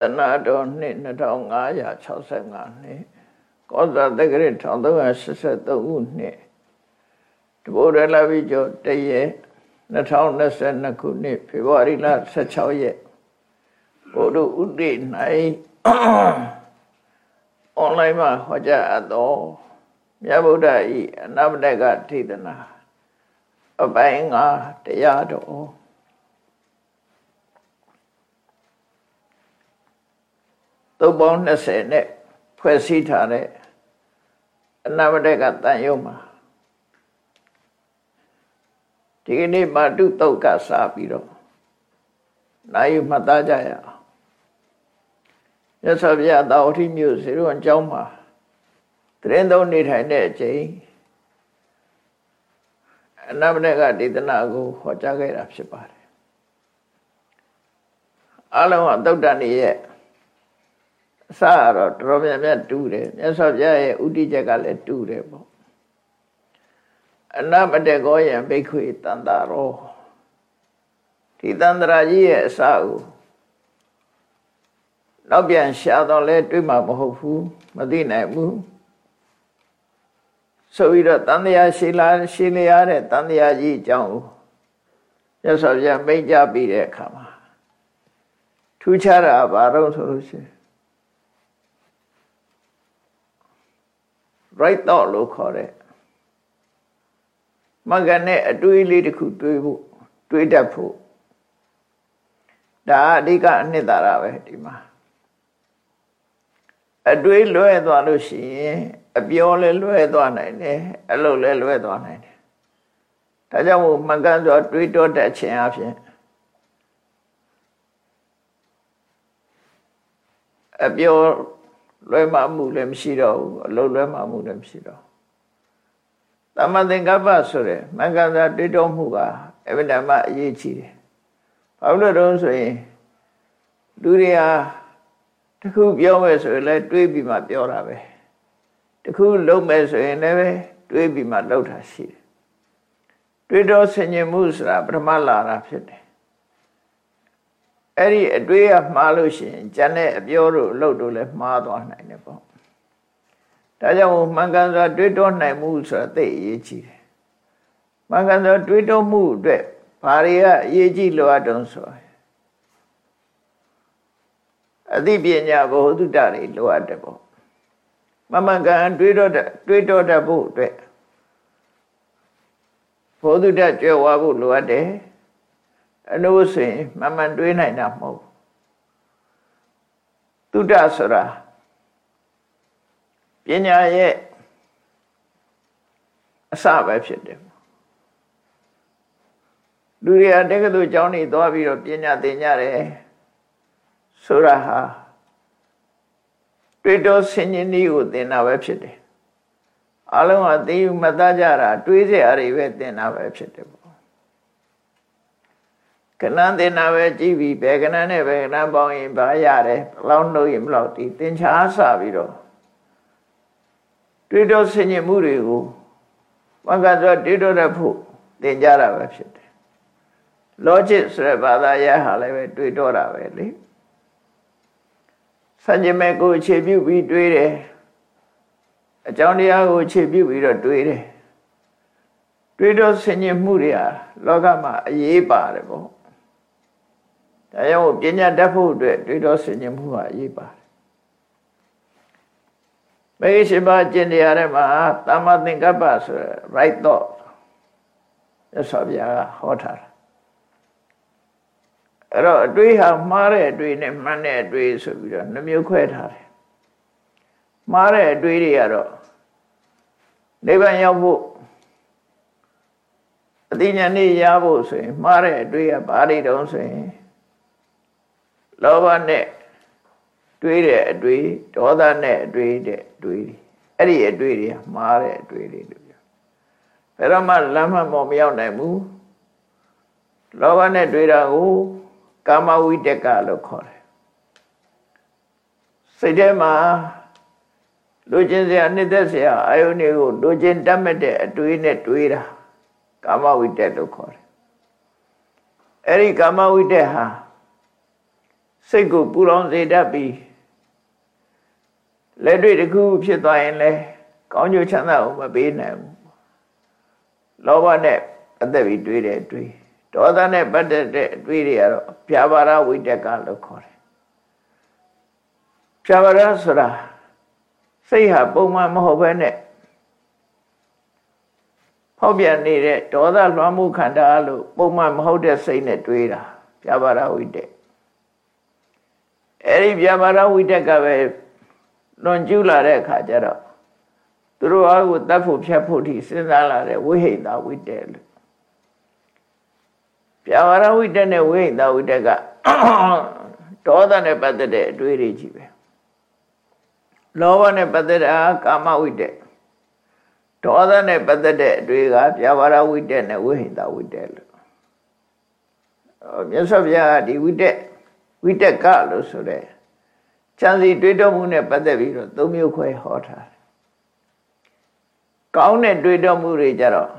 တဏတော်နှစ်2565နှစ်ကောဇာတက္ကရာ1383ခုနှစ်တဘုရလာပြီကျော်တရက်2022ခုနှစ်ဖေဖော်ဝါရီလ16ရက်ဘုဒ္ဓဥဒိ၌အွန်လိုင်းမှာဟောကြားအပ်သောမြတ်ဗုဒ္ဓဤအနမတကထေသနာအပိုင်းငါတရားတော် သုတ်ပေါင်း20နဲ့ဖွဲ့စည်းထားတဲ့အနာမတကတန်ရုံမှာဒီကနေ့မာတုတုတ်ကစားပြီးတော့နိုင်မှတ်သားကြရအောင်မြတ်စွာဘုရားတာဝတိမြို့စေရုံအကြောင်းမှာတရင်သုံးနေထိုင်တဲ့အချိန်အနာမတကဒေသနာကိုဟောကြားခဲ့တာဖြစ်ပါတယ်အလုံးအသုတ်တန်ရဲ့ အစကတော့တော်များများတူတယ်မြတ်စွာဘုရားရဲ့ဥဒိချက်ကလည်းတူတယ်ပေါ့အနမတေကောယံဘိက္ခွေတန်တာရောဒီတန်တရာကြီးရဲ့အစကိုနောက်ပြန်ရှာတော့လဲတွေးမှာမဟုတ်ဘူးမသိနိုင်ဘူးဆိုပြီးတော့တန်တရားရှိလာရှိလျားတဲ့တန်တရားကြီးအကြောင်းကိုမြတ်စွာဘုရားမိန့်ကြပြီးတဲ့အခါမှာထူးခြားတာဘာတော့ဆိုလို့ရှိရင် right thought လို့ခေါ်တဲ့မကနဲ့အတွေးလေးတစ်ခုတွေးဖို့တွေးတတ်ဖို့ဒါအဓိကအနှစ်သာရပဲဒီမှာအတွေးလွဲသွားလို့ရှိရင်အပြောလဲလွဲသွားနိုင်တယ်အလုပ်လဲလွဲသွားနိုင်တယ်ဒါကြောင့်မို့မှန်ကန်စွာတွေးတောတတ်ခြင်းအပြင်အပြော လွဲမှားမှုလည်းမရှိတော့ဘူးအလုံးလွဲမှားမှုလည်းမရှိတော့သမသင်္ကပ္ပဆိုတဲ့မင်္ဂလာတွေ့တော်မှုကအဗိဓမ္မအရေးကြီးတယ်ဘာလို့လဲဆိုရင်လူတွေဟာတခုပြောမယ်ဆိုရင်လည်းတွေးပြီးမှပြောတာပဲတခုလုပ်မယ်ဆိုရင်လည်းတွေးပြီးမှလုပ်တာရှိတယ်တွေးတော်ဆင်ញင်မှုဆိုတာပထမလာတာဖြစ်တယ် အဲ့ဒီအတွေးကမှားလို့ရှိရင်ကျန်တဲ့အပြောတို့အလုပ်တို့လည်းမှားသွားနိုင်တယ်ပေါ့ဒါကြောင့်မှန်ကန်စွာတွေးတောနိုင်မှုဆိုတာသိအရေးကြီးတယ်မှန်ကန်စွာတွေးတောမှုအတွက်ဘာတွေကအရေးကြီးလိုအပ်တုံးဆိုအသိပညာဘ ਹੁ တုတ္တတွေလိုအပ်တယ်ပေါ့မမှန်ကန်တွေးတောတွေးတောတတ်ဖို့အတွက်ဘ ਹੁ တုတ္တကြွယ်ဝဖို့လိုအပ်တယ် အလို့ဆိုရင်မမှန်တွေးနိုင်တာမဟုတ်တုဒ္ဒဆိုတာပညာရဲ့အစပဲဖြစ်တယ်လူတွေအတက္ကသိုလ်ကျောင်းနေသွားပြီးတော့ပညာသင်ကြတယ်ဆိုတာဟာတွေ့တော့ဆင်ញင်းနည်းကိုသင်တာပဲဖြစ်တယ်အလုံးကသိမသားကြတာတွေးစရာတွေပဲသင်တာပဲဖြစ်တယ် ကဏ္ဍသင်္နာပဲကြည့်ပြီးဘယ်ကဏ္ဍနဲ့ဘယ်ကဏ္ဍပေါင်းရင်ဘာရတယ်ဘလောက်နှုတ်ရင်ဘလောက်ဒီသင်္ချာဆပြီးတော့တွေ့တော့ဆင်ញင်မှုတွေကိုဘဂတ်ဆိုတွေ့တော့တဲ့ဖို့သင်ကြတာပဲဖြစ်တယ် logic ဆိုတဲ့ဘာသာရပ်ဟာလည်းပဲတွေ့တော့တာပဲလေစัจ jime ကိုအခြေပြုပြီးတွေးတယ်အကြောင်းတရားကိုအခြေပြုပြီးတော့တွေးတယ်တွေးတော့ဆင်ញင်မှုတွေဟာလောကမှာအရေးပါတယ်ပေါ့ ဒါကြောင့်ပညာတတ်ဖို့အတွက်တွေးတောဆင်ခြင်မှုဟာအရေးပါတယ်မေရှိပါကျင့်တရားထဲမှာသမ္မာသင်္ကပ္ပဆိုရယ် right thought ရသော်ဗျာဟောထားတာအဲ့တော့အတွေးဟာမှားတဲ့အတွေးနဲ့မှန်တဲ့အတွေးဆိုပြီးတော့နှမျိုးခွဲထားတယ်မှားတဲ့အတွေးတွေကတော့နိဗ္ဗာန်ရောက်ဖို့အတိညာဏ်နေရဖို့ဆိုရင်မှားတဲ့အတွေးကဘာတွေတုံးဆိုရင် လောဘနဲ့တွေးတဲ့အတွေ့ဒေါသနဲ့အတွေ့တဲ့တွေးအဲ့ဒီအတွေ့တွေမှားတဲ့အတွေ့တွေလို့ပြောဘယ်တော့မှလမ်းမှမရောက်နိုင်ဘူးလောဘနဲ့တွေးတာကိုကာမဝိတက်ကလို့ခေါ်တယ်စိတ်ထဲမှာလူချင်းစရာနှစ်သက်စရာအာယုန်တွေကိုလူချင်းတတ်မဲ့တဲ့အတွေးနဲ့တွေးတာကာမဝိတက်လို့ခေါ်တယ်အဲ့ဒီကာမဝိတက်ဟာ စိတ်ကိုပူလောင်စေတတ်ပြီးလက်တွေ့တစ်ခုဖြစ်သွားရင်လည်းကောင်းကျိုးချမ်းသာကိုမပေးနိုင်ဘူးလောဘနဲ့အသက်ပြီးတွေးတယ်တွေးဒေါသနဲ့ပတ်သက်တဲ့အတွေးတွေကတော့ပြာပါရဝိတက်ကလို့ခေါ်တယ်ပြာပါရဆိုတာစိတ်ဟာပုံမှန်မဟုတ်ဘဲနဲ့ဖောက်ပြန်နေတဲ့ဒေါသလွှမ်းမှုခန္ဓာလို့ပုံမှန်မဟုတ်တဲ့စိတ်နဲ့တွေးတာပြာပါရဝိတက် အဲ့ဒီပြာပါရဝိတက်ကပဲလွန်ကျူးလာတဲ့အခါကျတော့သူတို့အားကိုတတ်ဖို့ဖြတ်ဖို့ထိစဉ်းစားလာတဲ့ဝိဟိတဝိတက်လို့ပြာပါရဝိတက်နဲ့ဝိဟိတဝိတက်ကဒေါသနဲ့ပတ်သက်တဲ့အတွေးတွေကြီးပဲလောဘနဲ့ပတ်သက်တာကာမဝိတက်ဒေါသနဲ့ပတ်သက်တဲ့အတွေ့ကပြာပါရဝိတက်နဲ့ဝိဟိတဝိတက်လို့မြတ်စွာဘုရားဒီဝိတက် ဝိတက်ကလို့ဆိုတဲ့ဉာဏ်စီတွေးတောမှုနဲ့ပတ်သက်ပြီးတော့သုံးမျိုးခွဲဟောထားတယ်။ကောင်းတဲ့တွေးတောမှုတွေကြတော့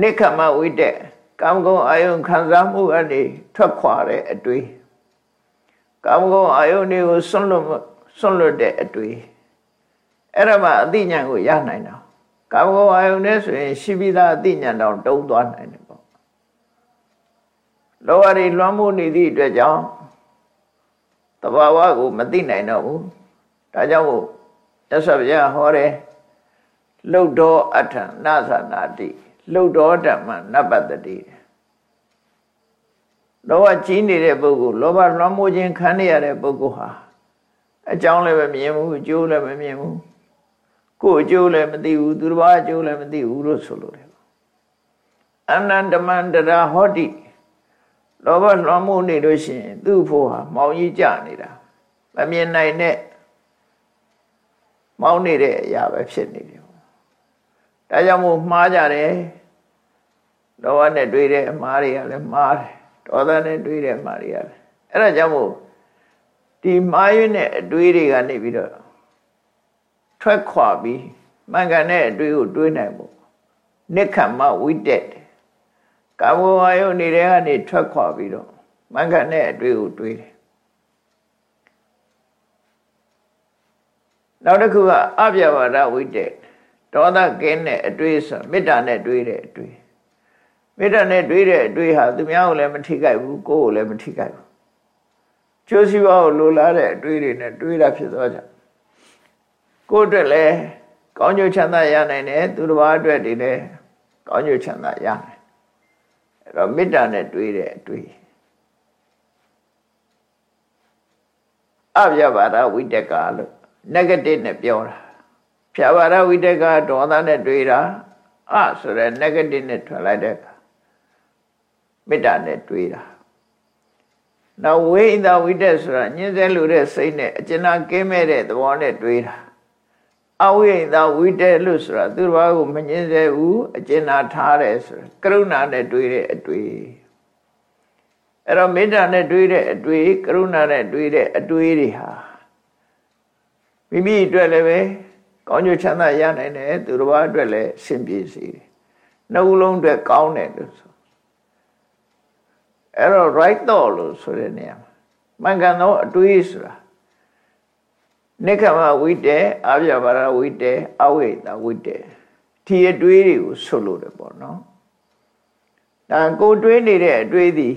နိခမဝိတက်ကာမဂုဏ်အာယုံခံစားမှုအနေထွက်ခွာတဲ့အတွေ့ကာမဂုဏ်အာယုန်တွေကိုဆွန့်လွတ်ဆွန့်လွတ်တဲ့အတွေ့အဲ့ဒါမှအသိဉာဏ်ကိုရနိုင်တာကာမဂုဏ်အာယုန်နဲ့ဆိုရင်ရှိပြီးသားအသိဉာဏ်တောင်တုံးသွားနိုင်တယ်ပေါ့ လောဘတွေလွှမ်းမိုးနေသည့်အတွက်ကြောင့်တဘာဝကိုမသိနိုင်တော့ဘူးဒါကြောင့်မို့ရသဗျာဟောတယ်လှုပ်တော်အထံနာသနာတိလှုပ်တော်ဓမ္မနပတ္တိလောဘကြီးနေတဲ့ပုဂ္ဂိုလ်လောဘလွှမ်းမိုးခြင်းခံရတဲ့ပုဂ္ဂိုလ်ဟာအကြောင်းလည်းမမြင်ဘူးအကျိုးလည်းမမြင်ဘူးကိုယ်အကျိုးလည်းမသိဘူးသူတစ်ပါးအကျိုးလည်းမသိဘူးလို့ဆိုလိုတယ်အနန္တမန္တရာဟောတိ လောဘလွှမ်းမိုးနေလို့ရှိရင်သူ့ဖို့ဟာမောင်ကြီးကြနေတာမမြင်နိုင်တဲ့မောင်းနေတဲ့အရာပဲဖြစ်နေတယ်ဒါကြောင့်မို့မှားကြတယ်လောဘနဲ့တွေ့တဲ့အမှားတွေကလည်းမှားတယ်ဒေါသနဲ့တွေးတဲ့မှာတွေရတယ်အဲ့ဒါကြောင့်မို့ဒီမှားရွံ့တဲ့အတွေးတွေကနေပြီးတော့ထွက်ခွာပြီးမှန်ကန်တဲ့အတွေးကိုတွေးနိုင်ဖို့နိခမ္မဝိတက် ကာမဝါယုနေတဲ့ကနေထွက်ခွာပြီးတော့မှန်ကန်တဲ့အတွေးကိုတွေးတယ်နောက်တစ်ခုကအပြဘာဒဝိတက်ဒေါသကင်းတဲ့အတွေးဆိုမေတ္တာနဲ့တွေးတဲ့အတွေးမေတ္တာနဲ့တွေးတဲ့အတွေးဟာသူများကိုလည်းမထိခိုက်ဘူးကိုယ်ကိုလည်းမထိခိုက်ဘူးကျိုးစီးပွားကိုလိုလားတဲ့အတွေးတွေနဲ့တွေးတာဖြစ်သွားကြကိုယ်အတွက်လည်းကောင်းကျိုးချမ်းသာရနိုင်တယ်သူတစ်ပါးအတွက်ဒီလည်းကောင်းကျိုးချမ်းသာရနိုင် အဲ့တော့မေတ္တာနဲ့တွေးတဲ့အတွေးအဗျာပါဒဝိတက်ကလို့ negative နဲ့ပြောတာဖြာပါဒဝိတက်ကဒေါသနဲ့တွေးတာအဆိုရယ် negative နဲ့ထွက်လိုက်တဲ့အခါမေတ္တာနဲ့တွေးတာနောက်ဝိဣဒဝိတက်ဆိုတာညှင်းဆဲလို့တဲ့စိတ်နဲ့အကျဉ်းကင်းမဲ့တဲ့သဘောနဲ့တွေးတာ အဝိဣဒဝိတက်လို့ဆိုတာသူတစ်ပါးကိုမညှင်းဆဲဘူးအကျဉ်းထားတယ်ဆိုတာကရုဏာနဲ့တွေးတဲ့အတွေ့အဲ့တော့မေတ္တာနဲ့တွေးတဲ့အတွေ့ကရုဏာနဲ့တွေးတဲ့အတွေ့တွေဟာမိမိအတွက်လည်းပဲကောင်းကျိုးချမ်းသာရနိုင်တယ်သူတစ်ပါးအတွက်လည်းအဆင်ပြေစေတယ်နှုတ်လုံးအတွက်ကောင်းတယ်လို့ဆိုအဲ့တော့ right thought လို့ဆိုတဲ့နေရာမှာမှန်ကန်သောအတွေးဆိုတာ နိခမဝိတေအာပြဘာရဝိတေအဝိတဝိတေဒီအတွေးတွေကိုဆိုလို့တယ်ပေါ့နော်ဒါကိုတွေးနေတဲ့အတွေးသည်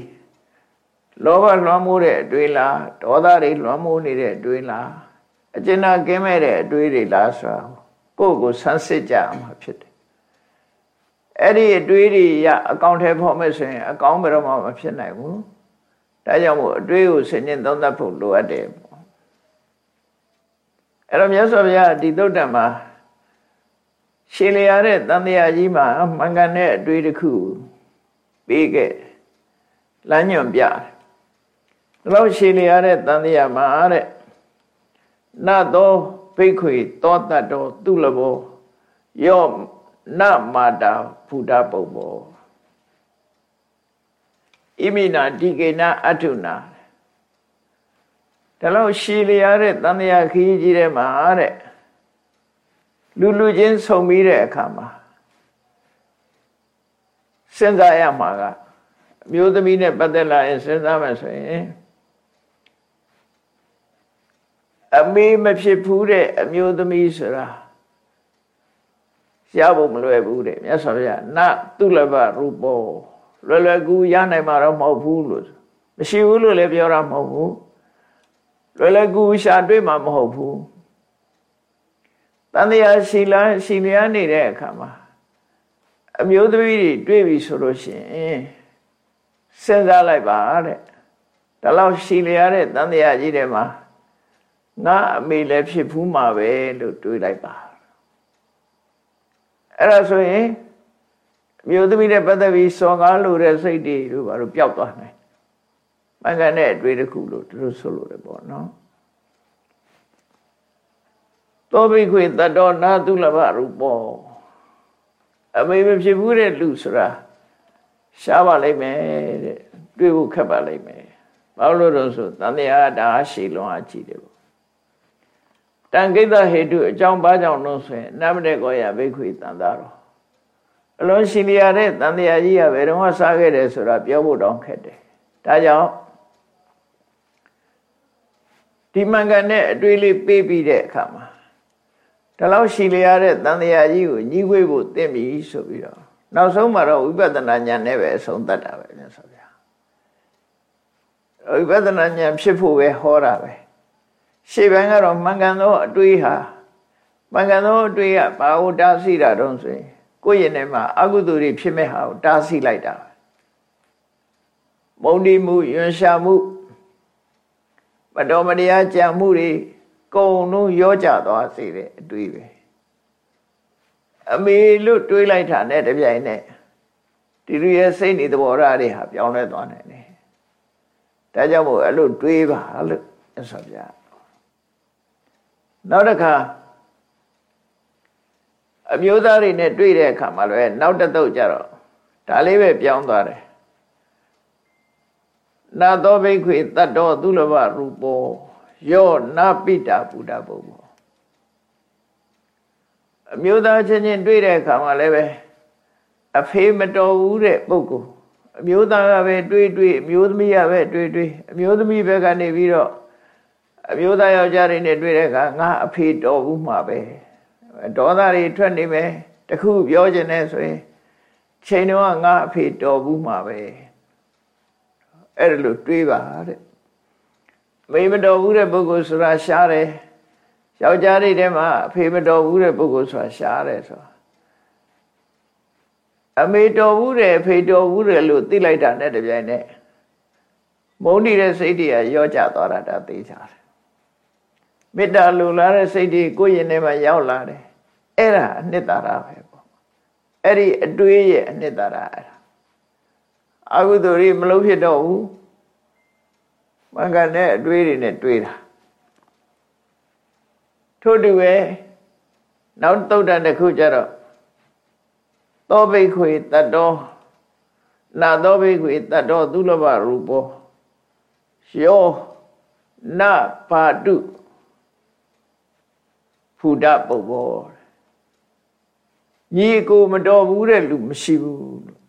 လောဘလွှမ်းမိုးတဲ့အတွေးလားဒေါသတွေလွှမ်းမိုးနေတဲ့အတွေးလားအကျဉ်းကင်းမဲ့တဲ့အတွေးတွေလားဆိုတာကိုယ့်ကိုဆန်းစစ်ကြမှာဖြစ်တယ်အဲ့ဒီအတွေးတွေရအကောင့်ထဲဖော်မယ်ဆိုရင်အကောင့်ဘယ်တော့မှမဖြစ်နိုင်ဘူးဒါကြောင့်မို့အတွေးကိုဆင်ញင်သုံးသပ်ဖို့လိုအပ်တယ်ပေါ့ အဲ့တော့မြတ်စွာဘုရားဒီသုတ်တံမှာရှင်းလျာတဲ့တန်တရားကြီးမှာမှန်ကန်တဲ့အတွေးတစ်ခုပေးခဲ့လမ်းညွန်ပြတယ်ဒါလို့ရှင်းလျာတဲ့တန်တရားမှာတဲ့နတ်သောဘိက္ခွေသောတတ်တော်သူလဘောယောနမာတာဘုဒ္ဓပုပ္ပောဣမိနာဒီကေနာအထုနာ ဒါလို့ရှည်လျားတဲ့တန်တရာခီးကြီးထဲမှာတဲ့လူလူချင်းဆုံပြီးတဲ့အခါမှာစဉ်းစားရမှာကအမျိုးသမီးနဲ့ပတ်သက်လာရင်စဉ်းစားမယ်ဆိုရင်အမေမဖြစ်ဘူးတဲ့အမျိုးသမီးဆိုတာရဖို့မလွယ်ဘူးတဲ့မြတ်စွာဘုရားနတုလဘရူပောလွယ်လွယ်ကူရနိုင်မှာတော့မဟုတ်ဘူးလို့မရှိဘူးလို့လည်းပြောတာမဟုတ်ဘူး လွယ်လွယ်ကူရှာတွေ့မှာမဟုတ်ဘူးတန်တရားရှိလားရှိလျားနေတဲ့အခါမှာအမျိုးသမီးတွေတွေ့ပြီဆိုလို့ရှိရင်စဉ်းစားလိုက်ပါတဲ့ဒါလောက်ရှိလျားတဲ့တန်တရားကြီးတွေမှာငါအမေလည်းဖြစ်ဘူးမှာပဲလို့တွေးလိုက်ပါအဲ့ဒါဆိုရင်မြို့သမီးနဲ့ပတ်သက်ပြီးစော်ကားလို့တဲ့စိတ်တွေတို့ဘာလို့ပျောက်သွားနိုင် မင်္ဂန်တဲ့အတွေ့တစ်ခုလို့သူတို့ဆိုလို့တယ်ပေါ့နော်သောဘိခွေတတော်နာတုလဘရူပောအမေမဖြစ်ဘူးတဲ့လူဆိုတာရှားပါလိမ့်မယ်တဲ့တွေ့ဖို့ခက်ပါလိမ့်မယ်ဘာလို့လို့ဆိုတန်တရားဒါရှည်လွန်အားကြီးတယ်ပေါ့တန်ကိတဟေတုအကြောင်းဘာကြောင့်လို့ဆိုရင်နမတဲ့ကောရဘိခွေတန်တာတော့အလုံးရှင်လျာတဲ့တန်တရားကြီးကဘယ်တော့မှစားခဲ့တယ်ဆိုတာပြောဖို့တောင်းခက်တယ်ဒါကြောင့် ဒီမင်္ဂန်နဲ့အတွေ့လေးပေးပြီးတဲ့အခါမှာဒါလောက်ရှိလျာတဲ့တန်တရားကြီးကိုညီးဝေးဖို့သင့်ပြီဆိုပြီးတော့နောက်ဆုံးမှာတော့ဝိပဿနာဉာဏ်နဲ့ပဲအဆုံးသတ်တာပဲမြတ်စွာဘုရားဝိပဿနာဉာဏ်ဖြစ်ဖို့ပဲဟောတာပဲရှေ့ပိုင်းကတော့မှန်ကန်သောအတွေးဟာမှန်ကန်သောအတွေးကဘာကိုတားဆီးတာတုံးဆိုရင်ကိုယ့်ရင်ထဲမှာအကုသိုလ်တွေဖြစ်မဲ့ဟာကိုတားဆီးလိုက်တာမုန်ဒီမှုယွန်ရှာမှု မတော်မတရားကြံမှုတွေကုံလုံးရောကြသွားစေတဲ့အတွေးပဲအမေလို့တွေးလိုက်တာနဲ့တပြိုင်နက်ဒီလူရဲ့စိတ်နေသဘောထားတွေဟာပြောင်းလဲသွားနိုင်တယ်ဒါကြောင့်မို့အဲ့လိုတွေးပါလို့ဆိုပြနောက်တစ်ခါအမျိုးသားတွေနဲ့တွေ့တဲ့အခါမှာလည်းနောက်တစ်သုတ်ကြတော့ဒါလေးပဲပြောင်းသွားတယ် နာသောဘိခွေတတ္တောသုလဘရူပောယောနာပိတာဘုဒ္ဓဘုံဘောအမျိုးသားချင်းချင်းတွေ့တဲ့အခါမှာလည်းပဲအဖေမတော်ဘူးတဲ့ပုဂ္ဂိုလ်အမျိုးသားကပဲတွေ့တွေ့အမျိုးသမီးကပဲတွေ့တွေ့အမျိုးသမီးဘက်ကနေပြီးတော့အမျိုးသားယောက်ျားတွေနဲ့တွေ့တဲ့အခါငါအဖေတော်ဘူးမှာပဲဒေါသတွေထွက်နေမယ်တခုပြောခြင်းနဲ့ဆိုရင်ချိန်တော့ငါအဖေတော်ဘူးမှာပဲ အဲ့ဒါလို့တွေးပါတဲ့မိမတော်ဘူးတဲ့ပုဂ္ဂိုလ်ဆိုတာရှားတယ်ယောက်ျားတွေထဲမှာအဖေမတော်ဘူးတဲ့ပုဂ္ဂိုလ်ဆိုတာရှားတယ်ဆိုတာအမေတော်ဘူးတယ်အဖေတော်ဘူးတယ်လို့သိလိုက်တာနဲ့တပြိုင်နက်မုန်းနေတဲ့စိတ်တွေကရော့ကျသွားတာဒါသိကြတယ်မေတ္တာလိုလားတဲ့စိတ်တွေကိုယ့်ရင်ထဲမှာရောက်လာတယ်အဲ့ဒါအနှစ်သာရပဲပေါ့အဲ့ဒီအတွေးရဲ့အနှစ်သာရအဲ့ဒါ အကုသိုလ်တွေမလုပ်ဖြစ်တော့ဘူးမင်္ဂနဲ့အတွေးတွေနဲ့တွေးတာထို့တူပဲနောက်သုတ်တန်တစ်ခုကျတော့သောဘိခွေတတ္တောနာသောဘိခွေတတ္တောသုလဘရူပောယောနပါတုဖူဒပုပ္ပောညီကိုမတော်ဘူးတဲ့လူမရှိဘူးလို့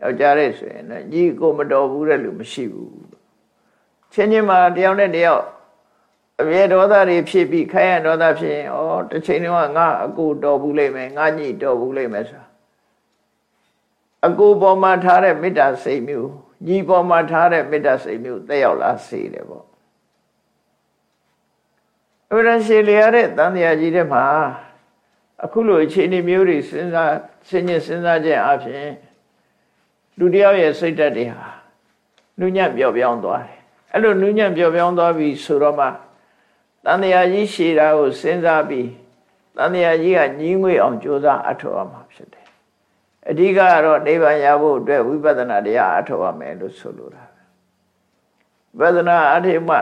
ယောက်ျားတဲ့ဆိုရင်လည်းညီကိုမတော်ဘူးတဲ့လူမရှိဘူးချင်းချင်းမှာတယောက်နဲ့တယောက်အမြဲဒေါသတွေဖြစ်ပြီးခိုင်းရဒေါသဖြစ်ရင်ဩတစ်ချိန်တော့ငါအကိုတော်ဘူးလိမ့်မယ်ငါညီတော်ဘူးလိမ့်မယ်ဆိုတာအကိုပေါ်မှာထားတဲ့မေတ္တာစိတ်မျိုးညီပေါ်မှာထားတဲ့မေတ္တာစိတ်မျိုးတက်ရောက်လာစေတယ်ပေါ့အမှန်ရှည်လျားတဲ့တန်တရားကြီးတဲ့မှာအခုလိုအခြေအနေမျိုးတွေစဉ်းစားစဉ်းကျင်စဉ်းစားခြင်းအပြင် လူတယောက်ရဲ့စိတ်ဓာတ်တွေဟာနုညံ့ပျော့ပြောင်းသွားတယ်အဲ့လိုနုညံ့ပျော့ပြောင်းသွားပြီဆိုတော့မှတန်တရားကြီးရှည်တာကိုစဉ်းစားပြီးတန်တရားကြီးကညီးငွေအောင်ကြိုးစားအထောက်အမှာဖြစ်တယ်အဓိကကတော့နိဗ္ဗာန်ရဖို့အတွက်ဝိပဿနာတရားအထောက်အမယ်လို့ဆိုလိုတာဝိပဿနာအထိမှ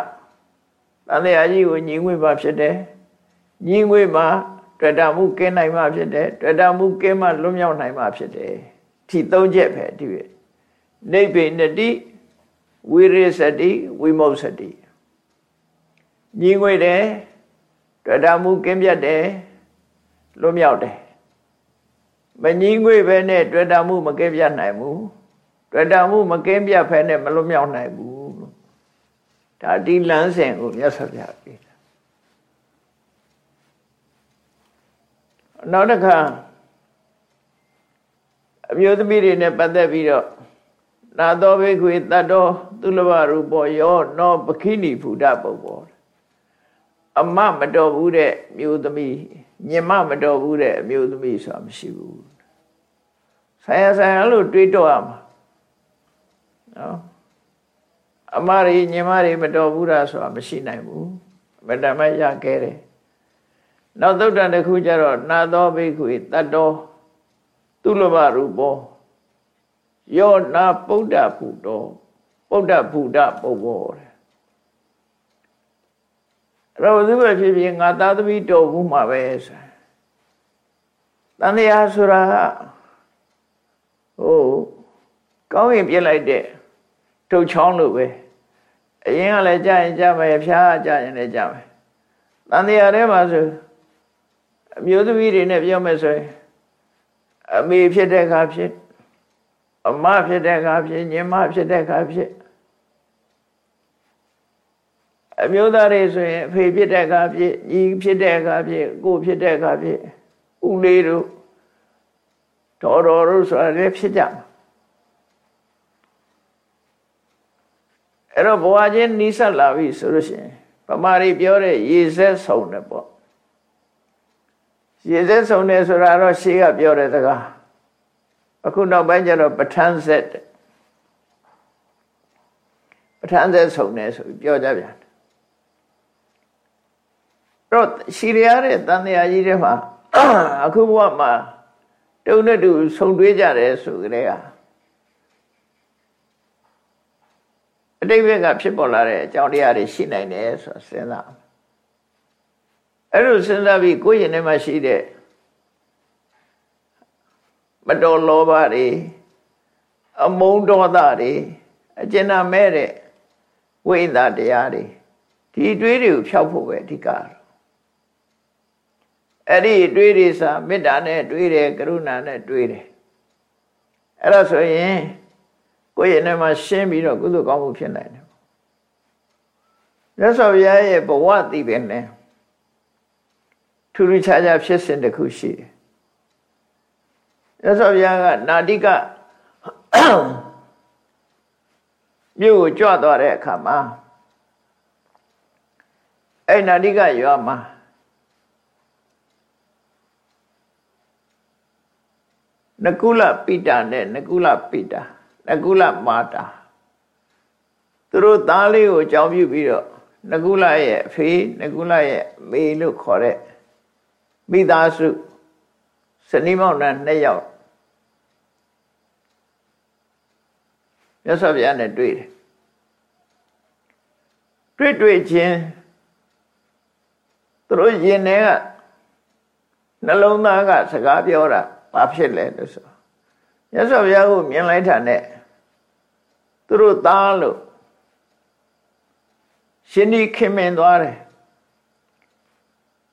တန်တရားကြီးကိုညီးငွေပါဖြစ်တယ်ညီးငွေမှာတွေ့တာမှုကင်းနိုင်မှဖြစ်တယ်တွေ့တာမှုကင်းမှလွတ်မြောက်နိုင်မှဖြစ်တယ် ဒီသုံးချက်ပဲဒီပဲနိဗ္ဗေနတိဝိရိစတိဝိမု ක්ෂ တိညီငွေတယ်တွေ့တာမှုကင်းပြတ်တယ်လွတ်မြောက်တယ်မညီငွေပဲနဲ့တွေ့တာမှုမကင်းပြတ်နိုင်ဘူးတွေ့တာမှုမကင်းပြတ်ဖဲနဲ့မလွတ်မြောက်နိုင်ဘူးလို့ဒါဒီလမ်းစဉ်ကိုမြတ်စွာဘုရားပြောတာနောက်တစ်ခါ အမျိုးသမီးတွေနဲ့ပတ်သက်ပြီးတော့နာသောဘေခွေတတ်တော်သူလဘရူပောယောနောပခိဏိဖူဒပုပ္ပောအမမတော်ဘူးတဲ့မျိုးသမီးညင်မမတော်ဘူးတဲ့အမျိုးသမီးဆိုတာမရှိဘူးဆိုင်ရဆိုင်ရလို့တွေးတော့ရမှာနော်အမရီညင်မရီမတော်ဘူးတာဆိုတာမရှိနိုင်ဘူးမတမရခဲ့တယ်နောက်သုတ်တန်တစ်ခုကျတော့နာသောဘိက္ခုတတ္တော သူလဘရူပောယောနာပုဒ္ဒဖူတောပုဒ္ဒဖူဒပုပ္ပောတဲ့အဲ့တော့သူပဲဖြစ်ဖြစ်ငါသာသမီတော်ဘူးမှာပဲဆိုတန်တရားဆိုတာဟိုကောင်းရင်ပြစ်လိုက်တဲ့ထုတ်ချောင်းလို့ပဲအရင်ကလည်းကြာရင်ကြာမယ်ဖျားကြာရင်လည်းကြာမယ်တန်တရားထဲမှာဆိုအမျိုးသမီးတွေနဲ့ပြောမယ်ဆိုရင် အမေဖြစ်တဲ့အခါဖြစ်အမဖြစ်တဲ့အခါဖြစ်ညီမဖြစ်တဲ့အခါဖြစ်အမျိုးသားတွေဆိုရင်အဖေဖြစ်တဲ့အခါဖြစ်ညီဖြစ်တဲ့အခါဖြစ်ကိုဖြစ်တဲ့အခါဖြစ်ဥလေးတို့တော်တော်တို့ဆိုတာလည်းဖြစ်ကြမှာအဲ့တော့ဘဝချင်းနီးစပ်လာပြီဆိုလို့ရှိရင်ပမာရီပြောတဲ့ရေစက်ဆုံတယ်ပေါ့ ရေစက်ဆုံတယ်ဆိုတာတော့ရှေးကပြောတဲ့စကားအခုနောက်ပိုင်းကျတော့ပဋ္ဌာန်းဆက်ပဋ္ဌာန်းဆက်ဆုံတယ်ဆိုပြီးပြောကြပြန်တော့ရှိရတဲ့တန်တရားကြီးတွေမှာအခုဘဝမှာတုံနဲ့တူဆုံတွေးကြတယ်ဆိုကြတဲ့ကအတိတ်ဘက်ကဖြစ်ပေါ်လာတဲ့အကြောင်းတရားတွေရှိနိုင်တယ်ဆိုစဉ်းစား အဲ့လိုစဉ်းစားပြီးကိုယ့်ရင်ထဲမှာရှိတဲ့မတော်လောဘတွေအမုန်းဒေါသတွေအကျဉ်းမဲ့တဲ့ဝိသတရားတွေဒီတွေးတွေကိုဖျောက်ဖို့ပဲအဓိကအဲ့ဒီတွေးတွေစာမေတ္တာနဲ့တွေးတယ်ကရုဏာနဲ့တွေးတယ်အဲ့ဒါဆိုရင်ကိုယ့်ရဲ့ထဲမှာရှင်းပြီးတော့ကုသိုလ်ကောင်းမှုဖြစ်နိုင်တယ်မြတ်စွာဘုရားရဲ့ဘဝတည်ပင်နဲ့ ထူးထူးခြားခြားဖြစ်စဉ်တစ်ခုရှိတယ်ရသော်ဘုရားကနာတိကမြို့ကိုကြွသွားတဲ့အခါမှာအဲ့နာတိကရွာမှာနကုလပိတာနဲ့နကုလပိတာနကုလမာတာသူတို့သားလေးကိုကြောင်းပြုပြီးတော့နကုလရဲ့အဖေနကုလရဲ့မေလို့ခေါ်တဲ့ မိသားစုဇနီးမောင်နှံနှစ်ယောက်မြတ်စွာဘုရားနဲ့တွေ့တယ်တွေ့တွေ့ချင်းသူတို့ရင်ထဲကနှလုံးသားကစကားပြောတာဘာဖြစ်လဲလို့ဆိုမြတ်စွာဘုရားကိုမြင်လိုက်တာနဲ့သူတို့သားလို့ရှင်ဒီခင်မင်သွားတယ်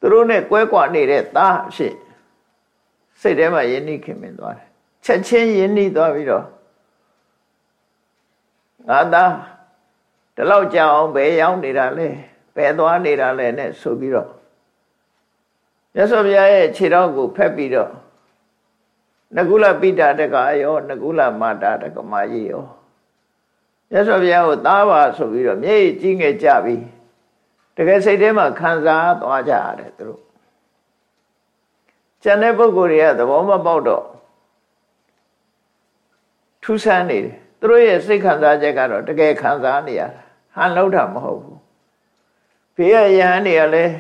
သူတို့နဲ့ကွဲကွာနေတဲ့သားအဖြစ်စိတ်ထဲမှာယဉ်ဤခင်မင်သွားတယ်ချက်ချင်းယဉ်ဤသွားပြီးတော့ငါသားဒီလောက်ကြာအောင်ဘယ်ရောက်နေတာလဲဘယ်သွားနေတာလဲနဲ့ဆိုပြီးတော့မြတ်စွာဘုရားရဲ့ခြေတော်ကိုဖက်ပြီးတော့နကုလပိတာတကရောနကုလမာတာတကမာကြီးရောမြတ်စွာဘုရားကိုသားပါဆိုပြီးတော့မျက်ရည်ကြီးငယ်ကြပြီ တကယ်စိတ်ထဲမှာခံစားသွားကြရတယ်သူတို့ကျန်တဲ့ပုဂ္ဂိုလ်တွေကသဘောမပေါက်တော့ထူးဆန်းနေတယ်သူတို့ရဲ့စိတ်ခံစားချက်ကတော့တကယ်ခံစားနေရတာဟန်လောက်တာမဟုတ်ဘူးဖေးရယဟန်တွေကလည်း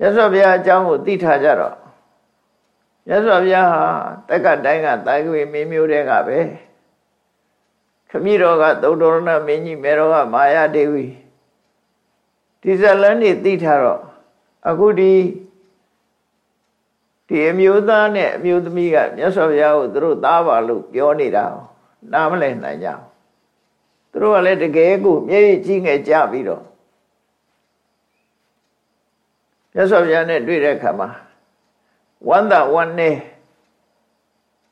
ရသော်ဘုရားအကြောင်းကိုသိထားကြတော့ရသော်ဘုရားဟာတက်ကတိုင်းကတာကွေမင်းမျိုးတွေကပဲခမည်းတော်ကသုတ္တရဏမင်းကြီးမေတော်ကမာယာဒေဝီ ဒီဇလန်နေသိထားတော့အခုဒီဒီအမျိုးသားနဲ့အမျိုးသမီးကမြတ်စွာဘုရားကိုသူတို့သားပါလို့ပြောနေတာနားမလည်နိုင်ကြဘူးသူတို့ကလည်းတကယ်ကိုမျက်ရည်ကြီးငယ်ကြပြီးတော့မြတ်စွာဘုရားနဲ့တွေ့တဲ့အခါမှာဝန္တာဝန္နေ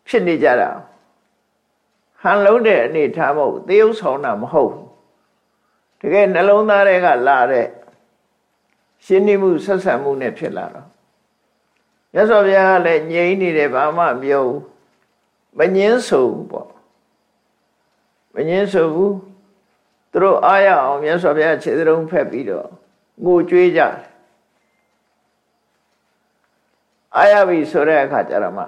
ဖြစ်နေကြတာဟဟန်လုံးတဲ့အနေထားမဟုတ်သေယုတ်ဆောင်တာမဟုတ်တကယ်နှလုံးသားတွေကလာတဲ့ ရှင်းနေမှုဆက်ဆံမှုနဲ့ဖြစ်လာတော့မြတ်စွာဘုရားကလည်းငြိမ့်နေတယ်ဘာမှမပြောဘူးမငင်းဆိုဘူးပေါ့မငင်းဆိုဘူးသူတို့အားရအောင်မြတ်စွာဘုရားခြေစရုံးဖက်ပြီးတော့ငိုကြွေးကြတယ်အားရပြီဆိုတဲ့အခါကျတော့မှ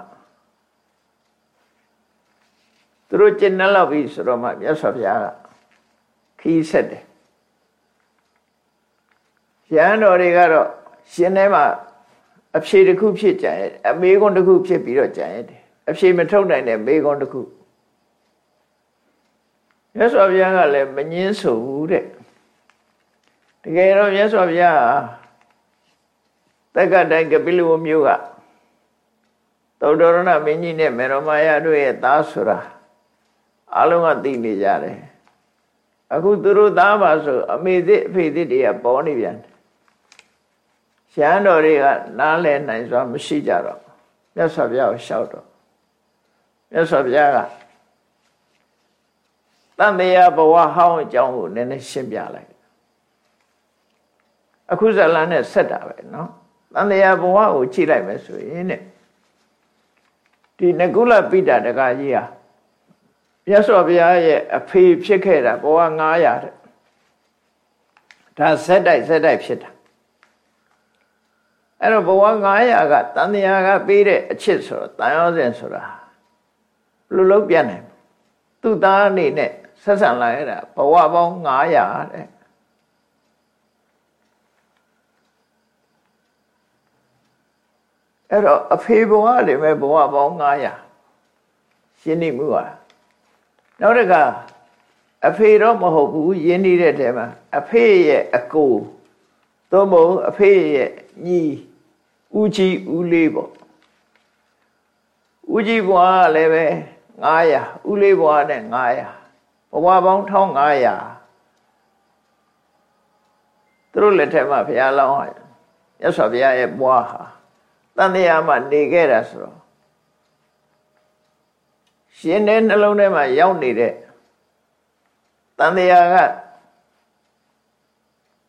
သူတို့ကျင့်နှလောက်ပြီဆိုတော့မှမြတ်စွာဘုရားကခီးဆက်တယ် ရဟန်းတော်တွေကတော့ရှင်ထဲမှာအဖြေတစ်ခုဖြစ်ကြရဲ့အမေကွန်းတစ်ခုဖြစ်ပြီးတော့ကြံရတယ်အဖြေမထုတ်နိုင်တဲ့မေကွန်းတစ်ခုမြတ်စွာဘုရားကလည်းမငင်းဆိုဘူးတဲ့တကယ်တော့မြတ်စွာဘုရားတက္ကတိုင်းကပိလဝမျိုးကသောတရဏမင်းကြီးနဲ့မေရမယတို့ရဲ့သားဆိုတာအလုံးကသိနေကြတယ်အခုသူတို့သားပါဆိုအမေသစ်အဖေသစ်တွေကပေါ်နေပြန်တယ် ရဟန်းတော်တွေကနားလည်နိုင်စွာမရှိကြတော့မြတ်စွာဘုရားကိုလျှောက်တော့မြတ်စွာဘုရားကတန်တရားဘဝဟောင်းအကြောင်းကိုနည်းနည်းရှင်းပြလိုက်အခုဇလန်နဲ့ဆက်တာပဲเนาะတန်တရားဘဝကိုကြည့်လိုက်မယ်ဆိုရင်တဲ့ဒီနကုလပိဋကတကကြီးဟာမြတ်စွာဘုရားရဲ့အဖေဖြစ်ခဲ့တာဘဝ900တဲ့ဒါဆက်တိုက်ဆက်တိုက်ဖြစ်တာ အဲ့တော့ဘဝ900ကတန်တရားကပေးတဲ့အချစ်ဆိုတော့တန်ရောစဉ်ဆိုတာလူလုံးပြတ်နိုင်သူ့သားအနေနဲ့ဆက်ဆံလာရတာဘဝပေါင်း900တဲ့အဲ့တော့အဖေဘဝတွေမဲ့ဘဝပေါင်း900ရှင်းနေမှုပါနောက်တစ်ခါအဖေတော့မဟုတ်ဘူးယဉ်နေတဲ့တဲမှာအဖေရဲ့အကိုသို့မဟုတ်အဖေရဲ့ညီ ဦးကြီးဦးလေးပေါ့ဦးကြီးဘွားလည်းပဲ900ဦးလေးဘွားနဲ့900ဘဝပေါင်း1500သူတို့လက်ထက်မှာဘုရားလောင်းဟာရသော်ဘုရားရဲ့ဘွားဟာတန်တရားမှာနေခဲ့တာဆိုတော့ရှင်တဲ့နှလုံးထဲမှာရောက်နေတဲ့တန်တရားက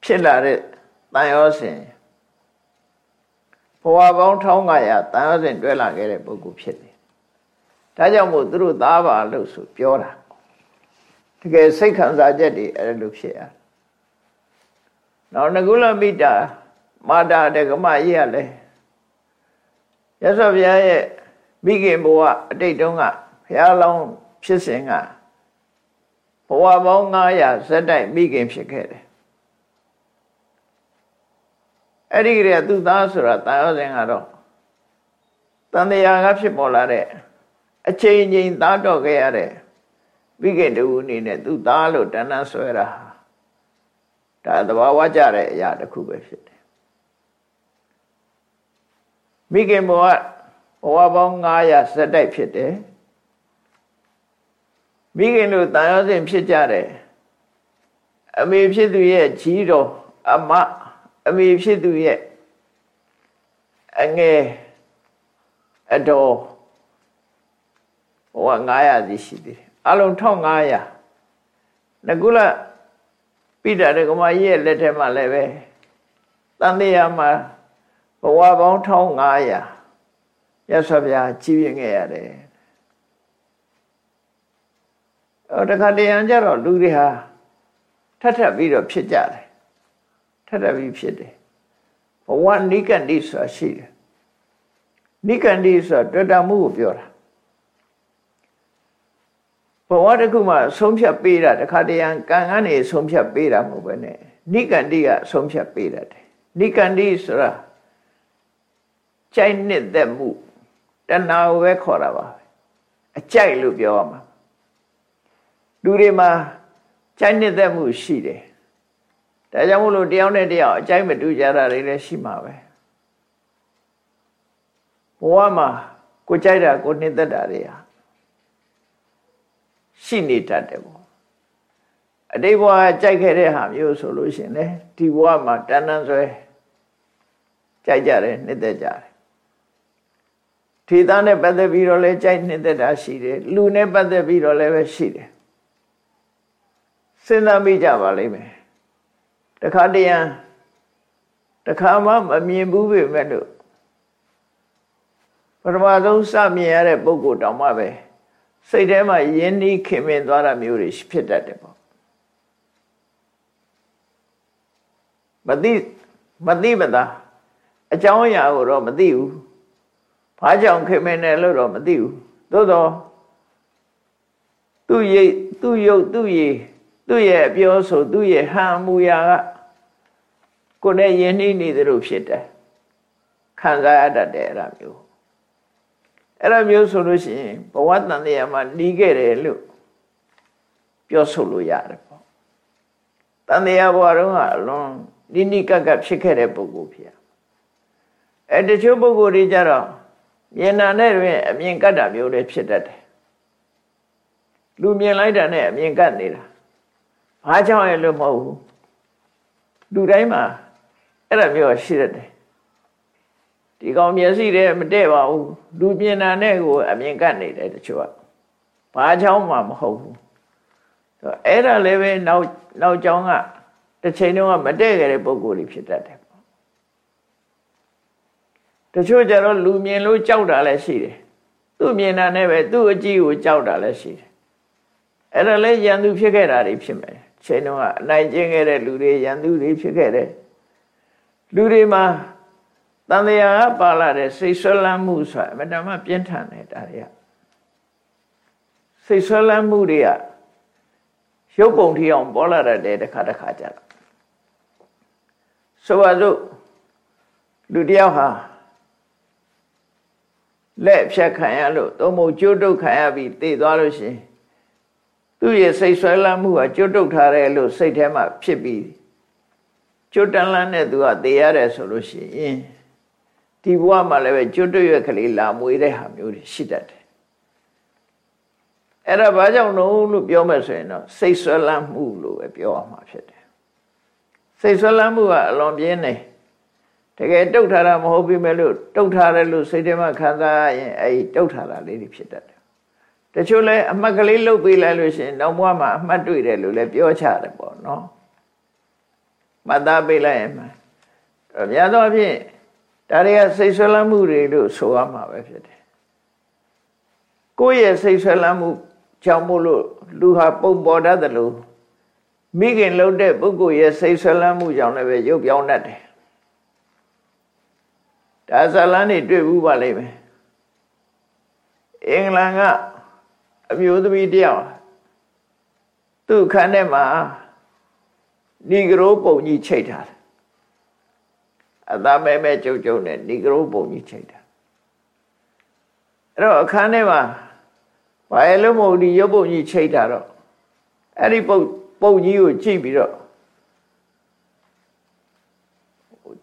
ဖြစ်လာတဲ့တန်ရောစဉ် ဘဝပေါင်း1500တန်ရောစဉ်တွဲလာခဲ့တဲ့ပုဂ္ဂိုလ်ဖြစ်တယ်။ဒါကြောင့်မို့သူတို့သားပါလို့ဆိုပြောတာ။တကယ်စိတ်ခံစားချက်တွေအဲ့လိုဖြစ်ရ။နောက်ငကုလမိတာမာတာတကမကြီးရလဲ။ရသော်ဘုရားရဲ့မိခင်ဘဝအတိတ်တုန်းကဘုရားလောင်းဖြစ်စဉ်ကဘဝပေါင်း900ဇက်တိုက်မိခင်ဖြစ်ခဲ့တယ် အဲ့ဒီကလေးကသူ့သားဆိုတာတာယောဇင်ကတော့တန်တရားကဖြစ်ပေါ်လာတဲ့အချိန်ချင်းသားတော့ခဲ့ရတဲ့မိခင်တူအနေနဲ့သူ့သားလို့တဏ္ဍဆွဲတာဒါသဘာဝကြတဲ့အရာတစ်ခုပဲဖြစ်တယ်မိခင်ဘဝဘဝပေါင်း900ဇက်တိုက်ဖြစ်တယ်မိခင်တို့တန်ရောစဉ်ဖြစ်ကြတယ်အမေဖြစ်သူရဲ့ကြီးတော်အမ အမေဖြစ်သူရဲ့အငယ်အတော်ဟိုက900စီရှိသေးတယ်အလုံး1500ငကုလပိဋကကမကြီးရဲ့လက်ထက်မှာလည်းပဲတန်တရားမှာဘဝပေါင်း1500ရသော်ဗျာကြီးပြင်းခဲ့ရတယ်တခါတရံကြတော့လူတွေဟာထပ်ထပ်ပြီးတော့ဖြစ်ကြတယ် ထပ်ထပ်ပြီးဖြစ်တယ်ဘဝနိကန္တိဆိုတာရှိတယ်နိကန္တိဆိုတာတွေ့တာမှုကိုပြောတာဘဝတစ်ခုမှဆုံးဖြတ်ပေးတာတခါတရံကံကနေဆုံးဖြတ်ပေးတာမဟုတ်ပဲနဲ့နိကန္တိကဆုံးဖြတ်ပေးတတ်တယ်နိကန္တိဆိုတာကြိုက်နှစ်သက်မှုတဏှာကိုပဲခေါ်တာပါအကြိုက်လို့ပြောရမှာလူတွေမှာကြိုက်နှစ်သက်မှုရှိတယ် ဒါကြောင့်မို့လို့တယောက်နဲ့တယောက်အကြိုက်မတူကြတာတွေလည်းရှိမှာပဲဘဝမှာကိုကြိုက်တာကိုနှစ်သက်တာတွေဟာရှိနေတတ်တယ်ပေါ့အတိတ်ဘဝကြိုက်ခဲ့တဲ့ဟာမျိုးဆိုလို့ရှိရင်လေဒီဘဝမှာတဏ္ဍဆွဲကြိုက်ကြတယ်နှစ်သက်ကြတယ်ထေသားနဲ့ပတ်သက်ပြီးတော့လည်းကြိုက်နေတဲ့တာရှိတယ်လူနဲ့ပတ်သက်ပြီးတော့လည်းပဲရှိတယ်စဉ်းစားမိကြပါလိမ့်မယ် တခါတရံတခါမှမမြင်ဘူးပဲမဲ့လို့ပထမဆုံးစမြင်ရတဲ့ပုဂ္ဂိုလ်တောင်မှပဲစိတ်ထဲမှာယဉ်နီးခင်မင်သွားတာမျိုးတွေဖြစ်တတ်တယ်ပေါ့မသိမသိမသာအကြောင်းအရာကိုတော့မသိဘူးဘာကြောင့်ခင်မင်တယ်လို့တော့မသိဘူးသို့တော့သူ့ရိပ်သူ့ရုပ်သူ့ရည်သူ့ရဲ့အပြောဆိုသူ့ရဲ့ဟန်မူရာက ကိုယ်နဲ့ယဉ်နှီးနေသလိုဖြစ်တယ်ခံစားရတတ်တယ်အဲ့ဒါမျိုးအဲ့ဒါမျိုးဆိုလို့ရှိရင်ဘဝတန်တရားမှာနှီးခဲ့တယ်လို့ပြောဆိုလို့ရတယ်ပေါ့တန်တရားဘဝတုန်းကအလွန်နိနိကကဖြစ်ခဲ့တဲ့ပုဂ္ဂိုလ်ဖြစ်အဲတချို့ပုဂ္ဂိုလ်တွေကြတော့မြင်တာနဲ့တွင်အမြင်ကတ်တာမျိုးတွေဖြစ်တတ်တယ်လူမြင်လိုက်တာနဲ့အမြင်ကတ်နေတာဘာကြောင့်လဲလို့မဟုတ်ဘူးလူတိုင်းမှာ အဲ့ဒါမျိုးရှိတတ်တယ်ဒီကောင်မျက်စိတည်းမတည့်ပါဘူးလူမြင်တာနဲ့ကိုအမြင်ကတ်နေတယ်တချို့ကဘာကြောင့်မှမဟုတ်ဘူးအဲ့ဒါလည်းပဲနောက်နောက်ကြောင်းကတစ်ချိန်တုန်းကမတည့်ခဲ့တဲ့ပုံကိုယ်တွေဖြစ်တတ်တယ်တချို့ကျတော့လူမြင်လို့ကြောက်တာလည်းရှိတယ်သူ့မြင်တာနဲ့ပဲသူ့အကြည့်ကိုကြောက်တာလည်းရှိတယ်အဲ့ဒါလည်းရန်သူဖြစ်ခဲ့တာတွေဖြစ်မယ်ချိန်တုန်းကအနိုင်ကျင့်ခဲ့တဲ့လူတွေရန်သူတွေဖြစ်ခဲ့တယ် လူတွေမှာတန်တရားကပါလာတဲ့စိတ်ဆွဲလန်းမှုဆိုတာအမှန်တမ်းပြင်းထန်တယ်ဒါတွေကစိတ်ဆွဲလန်းမှုတွေကရုပ်ပုံထီအောင်ပေါ်လာတဲ့တခါတခါကြတော့ဆိုပါစို့လူတယောက်ဟာလက်ဖြတ်ခံရလို့သုံးဖို့ကြိုးတုပ်ခံရပြီးတည်သွားလို့ရှိရင်သူ့ရဲ့စိတ်ဆွဲလန်းမှုကကြွတ်တုတ်ထားတယ်လို့စိတ်ထဲမှာဖြစ်ပြီး ကြွတ်တန်းလန်းနဲ့သူကတည်ရတယ်ဆိုလို့ရှိရင်ဒီဘဝမှာလည်းပဲကြွတ်တွရွက်ကလေးလာမွေးတဲ့ဟာမျိုးတွေရှိတတ်တယ်အဲ့ဒါဘာကြောင့်လို့လို့ပြောမယ်ဆိုရင်တော့စိတ်ဆွဲလန်းမှုလို့ပဲပြောရမှာဖြစ်တယ်စိတ်ဆွဲလန်းမှုကအလွန်ပြင်းနေတကယ်တုတ်ထားတာမဟုတ်ပြီမဲ့လို့တုတ်ထားတယ်လို့စိတ်ထဲမှာခံစားရရင်အဲ့ဒီတုတ်ထားတာလေးတွေဖြစ်တတ်တယ်တချို့လဲအမှတ်ကလေးလုတ်ပေးလိုက်လို့ရှိရင်နောက်ဘဝမှာအမှတ်တွေ့တယ်လို့လည်းပြောချတယ်ပေါ့နော် မှတ်သားပေးလိုက်ရင်မှအများသောအားဖြင့်ဒါတွေကစိတ်ဆွဲလမ်းမှုတွေလို့ဆိုရမှာပဲဖြစ်တယ်ကိုယ့်ရဲ့စိတ်ဆွဲလမ်းမှုကြောင့်မို့လို့လူဟာပုံပေါ်တတ်တယ်လို့မိခင်လှုပ်တဲ့ပုဂ္ဂိုလ်ရဲ့စိတ်ဆွဲလမ်းမှုကြောင့်လည်းပဲရုပ်ပြောင်းတတ်တယ်ဒါဇလန်းနေတွေ့ဘူးပါလိမ့်မယ်အင်္ဂလန်ကအမျိုးသမီးတယောက်သူ့ခန်းထဲမှာ နီဂရိုးပုံကြီးချိတ်ထားတယ်အသားမဲမဲကြုံကြုံနဲ့နီဂရိုးပုံကြီးချိတ်တာအဲ့တော့အခန်းထဲမှာဘာလို့မဟုတ်ဒီရုပ်ပုံကြီးချိတ်တာတော့အဲ့ဒီပုံပုံကြီးကိုကြည့်ပြီးတော့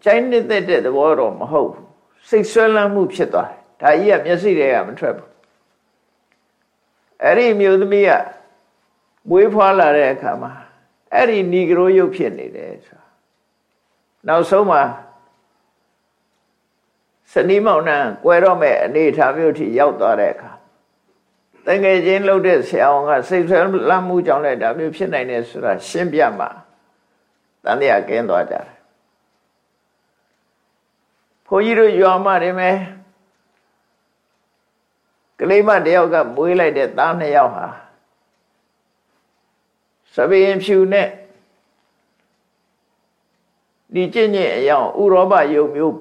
ကျိုင်းနေတဲ့တဲ့သဘောတော့မဟုတ်ဘူးစိတ်ဆွဲလန်းမှုဖြစ်သွားတယ်ဒါကြီးကမျက်စိတွေကမထွက်ဘူးအဲ့ဒီမျိုးသမီးကမွေးဖွားလာတဲ့အခါမှာ အဲ့ဒီနီဂရိုးရုပ်ဖြစ်နေတယ်ဆိုတာနောက်ဆုံးမှာစနီးမောင်နှံကွယ်တော့မဲ့အနေထားမျိုးထိရောက်သွားတဲ့အခါတငယ်ချင်းလှုပ်တဲ့ဆရာအောင်ကစိတ်ဆွဲလမ်းမှုကြောင့်လည်းဒါမျိုးဖြစ်နိုင်တယ်ဆိုတာရှင်းပြမှာတန်တရားကင်းသွားကြတယ်ဘုန်းကြီးတို့ရွာမှာနေမယ်ကလေးမတယောက်ကမွေးလိုက်တဲ့သားနှစ်ယောက်ဟာ စပင်းဖြူနဲ့ဒီကျင့်ကျင့်အယောင်ဥရောပယုံမျိုး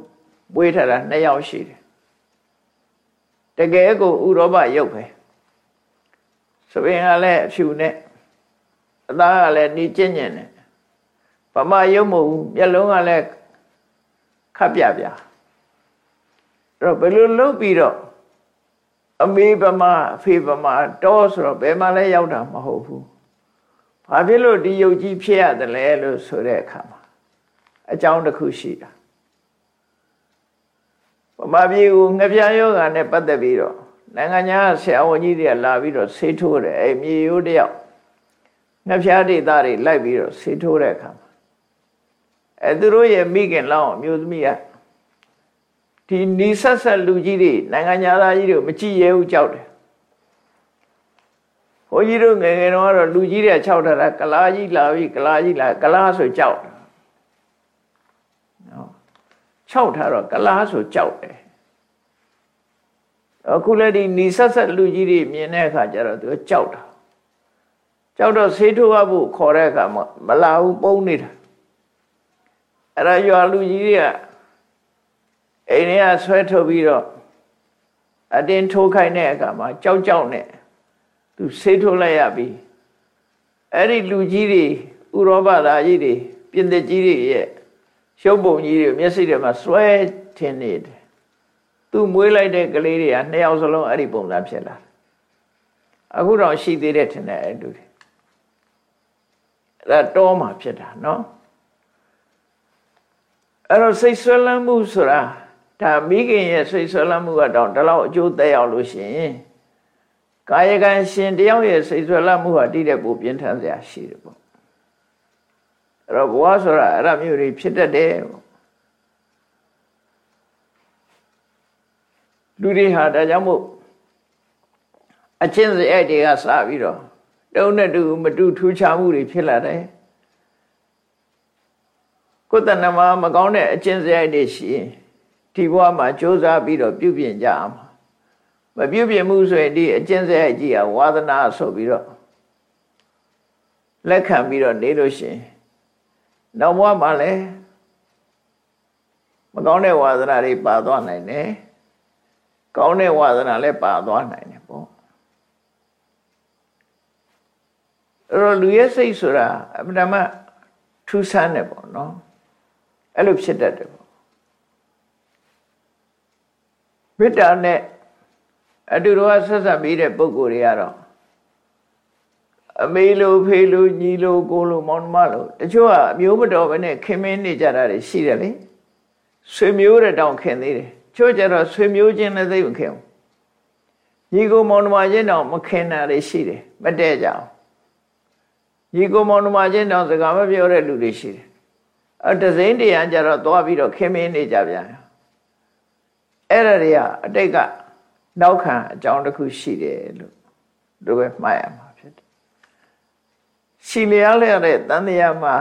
မွေးထားတာနှစ်ယောက်ရှိတယ်တကယ်ကိုဥရောပယုတ်ပဲစပင်းကလည်းဖြူနဲ့အသားကလည်းဒီကျင့်ကျင့်နဲ့ဗမာယုံမဟုတ်ဘူးမျက်လုံးကလည်းခပ်ပြပြအဲ့တော့ဘယ်လိုလုပ်ပြီးတော့အမေဗမာအဖေဗမာတောဆိုတော့ဘယ်မှလည်းရောက်တာမဟုတ်ဘူး။ ဘာဖြစ်လို့ဒီယုတ်ကြီးဖြစ်ရတယ်လဲလို့ဆိုတဲ့အခါမှာအကြောင်းတစ်ခုရှိတာ။ဗမာပြည်ကိုငပြယောဂာနဲ့ပတ်သက်ပြီးတော့နိုင်ငံခြားဆရာဝန်ကြီးတွေကလာပြီးတော့ဆေးထိုးတယ်အဲမြေရိုးတယောက်ငပြဒေသတွေလိုက်ပြီးတော့ဆေးထိုးတဲ့အခါမှာအဲသူတို့ရဲ့မိခင်လောင်းအမျိုးသမီးကဒီနီဆက်ဆက်လူကြီးတွေနိုင်ငံသားကြီးတွေမကြည့်ရဲဘူးကြောက်တယ် ဘုန်းကြီးတို့ငယ်ငယ်တော့ကတော့လူကြီးတွေခြောက်ထားတာကလာကြီးလာပြီကလာကြီးလာကလာဆိုကြောက်တယ်နော်ခြောက်ထားတော့ကလာဆိုကြောက်တယ်အခုလည်းဒီနီဆက်ဆက်လူကြီးတွေမြင်တဲ့အခါကျတော့သူကြောက်တာကြောက်တော့ဆေးထိုးရဖို့ခေါ်တဲ့အခါမှာမလာဘူးပုံနေတာအဲ့ဒါရွာလူကြီးတွေကအိမ်ထဲကဆွဲထုတ်ပြီးတော့အတင်းထိုးခိုင်းတဲ့အခါမှာကြောက်ကြောက်နဲ့ သူဆေးထိုးလိုက်ရပြီအဲ့ဒီလူကြီးတွေဥရောပသားကြီးတွေပြင်သစ်ကြီးတွေရဲ့ရှုပ်ပုံကြီးတွေမျက်စိတွေမှာဆွဲထင်နေတယ်သူမွေးလိုက်တဲ့ကလေးတွေကနှစ်ယောက်စလုံးအဲ့ဒီပုံစံဖြစ်လာအခုတော့ရှိသေးတယ်ထင်တယ်အဲ့လူတွေအဲ့ဒါတောမှာဖြစ်တာနော်အဲ့တော့စိတ်ဆွဲလန်းမှုဆိုတာဒါမိခင်ရဲ့စိတ်ဆွဲလန်းမှုကတော့ဒီလောက်အကျိုးသက်ရောက်လို့ရှိရင် ကာယကံရှင်တယောက်ရဲ့စိတ်ဆွဲလန်းမှုဟာတိတဲ့ပိုပြင်းထန်စရာရှိတယ်ပေါ့အဲ့တော့ဘဝဆိုတာအဲ့ဒါမျိုးတွေဖြစ်တတ်တယ်ပေါ့လူတွေဟာဒါကြောင့်မို့အချင်းစရိုက်တွေကစပြီးတော့တုံးနဲ့တူမတူထူးခြားမှုတွေဖြစ်လာတယ်ကိုယ်တဏ္ဍမှာမကောင်းတဲ့အချင်းစရိုက်တွေရှိရင်ဒီဘဝမှာကြိုးစားပြီးတော့ပြုပြင်ကြအောင် မပြုပြင်မှုဆိုရင်ဒီအကျင့်စရိုက်ကြီးကဝါသနာဆိုပြီးတော့လက်ခံပြီးတော့နေလို့ရှိရင်နောက်ဘဝမှာလည်းမကောင်းတဲ့ဝါသနာတွေပါသွားနိုင်တယ်ကောင်းတဲ့ဝါသနာလည်းပါသွားနိုင်တယ်ပေါ့အဲ့တော့လူရဲ့စိတ်ဆိုတာအမှန်တမ်းထူးဆန်းတယ်ပေါ့နော်အဲ့လိုဖြစ်တတ်တယ်ပေါ့မေတ္တာနဲ့ အတူတူဆက်ဆက်ပြီးတဲ့ပုံကိုယ်တွေကတော့အမေလိုဖေလိုညီလိုကိုလိုမောင်နှမလိုတချို့ကအမျိုးမတော်ဘဲနဲ့ခင်မင်းနေကြတာတွေရှိတယ်လေဆွေမျိုးတဲ့တောင်ခင်သေးတယ်ချို့ကြတော့ဆွေမျိုးချင်းလည်းသိမခင်ဘူးညီကိုမောင်နှမချင်းတောင်မခင်တာတွေရှိတယ်မတည့်ကြအောင်ညီကိုမောင်နှမချင်းတောင်စကားမပြောတဲ့လူတွေရှိတယ်အတစိမ့်တရားကြတော့သွားပြီးတော့ခင်မင်းနေကြပြန်အဲ့ဒါတွေကအတိတ်က နောက်ခံအကြောင်းတစ်ခုရှိတယ်လို့တို့ပဲမှားရမှာဖြစ်တယ်ရှိလျားလျက်တဲ့တန်တရားမှာ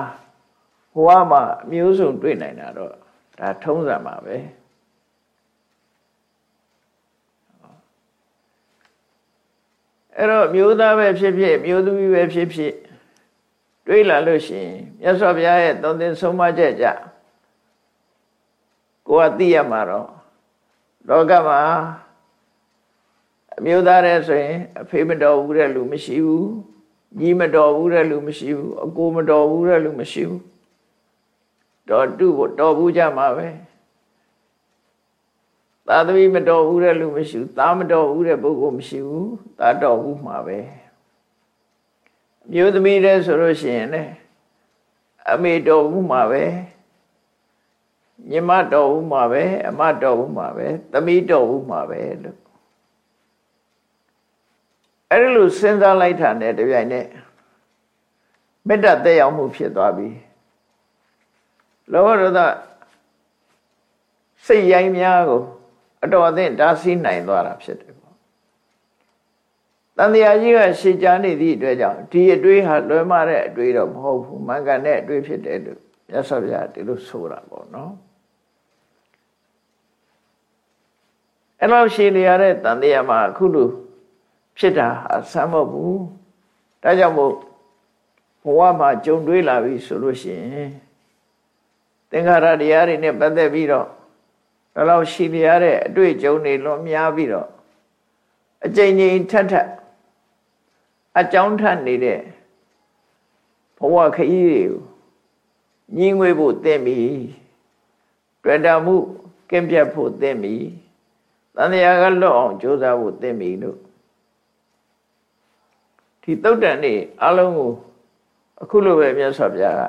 ဘဝမှာအမျိုးစုံတွေ့နိုင်တာတော့ဒါထုံးစံပါပဲအဲ့တော့မျိုးသားပဲဖြစ်ဖြစ်မျိုးသမီးပဲဖြစ်ဖြစ်တွေးလာလို့ရှိရင်မြတ်စွာဘုရားရဲ့သုံးသင်ဆုံးမချက်ကြကိုယ်ကသိရမှာတော့လောကမှာ အမျိုးသားတဲ့ဆိုရင်အဖေမတော်ဘူးတဲ့လူမရှိဘူးညီမတော်ဘူးတဲ့လူမရှိဘူးအကိုမတော်ဘူးတဲ့လူမရှိဘူးတော်တုတော်ဘူးကြမှာပဲသာသမီမတော်ဘူးတဲ့လူမရှိဘူးသားမတော်ဘူးတဲ့ပုဂ္ဂိုလ်မရှိဘူးသားတော်ဘူးမှာပဲမျိုးသမီးတဲ့ဆိုလို့ရှိရင်လည်းအမေတော်ဘူးမှာပဲညီမတော်ဘူးမှာပဲအမတော်ဘူးမှာပဲသမီးတော်ဘူးမှာပဲလို့ အဲ့လိုစဉ်းစားလိုက်တာနဲ့တပြိုင်နက်မေတ္တာတက်ရောက်မှုဖြစ်သွားပြီလောဘဒေါသစိတ်ရိုင်းများကိုအတော်အသင့်တားဆီးနိုင်သွားတာဖြစ်တယ်ပေါ့တန်တရားကြီးကရှေ့ကြားနေသည့်အတွက်ကြောင့်ဒီအတွေးဟာလွယ်မတဲ့အတွေးတော့မဟုတ်ဘူးမှန်ကန်တဲ့အတွေးဖြစ်တယ်လို့မြတ်စွာဘုရားဒီလိုဆိုတာပေါ့နော်အဲ့လိုရှည်နေရတဲ့တန်တရားမှာအခုလို ဖြစ်တာအဆမ်းမဟုတ်ဘူးဒါကြောင့်မို့ဘဝမှာကြုံတွေ့လာပြီဆိုလို့ရှိရင်သင်္ခါရတရားတွေနဲ့ပတ်သက်ပြီးတော့ဒါလောက်ရှိနေရတဲ့အတွေ့အကြုံတွေလွန်များပြီးတော့အကြိမ်ကြိမ်ထက်ထက်အကြောင်းထက်နေတဲ့ဘဝခရီးတွေကိုညီငွေဖို့သင့်ပြီတွေ့တာမှုကင်းပြတ်ဖို့သင့်ပြီတန်တရားကလွတ်အောင်ကြိုးစားဖို့သင့်ပြီလို့ ဒီတုတ်တန်နေအလုံးကိုအခုလိုပဲမြတ်စွာဘုရားက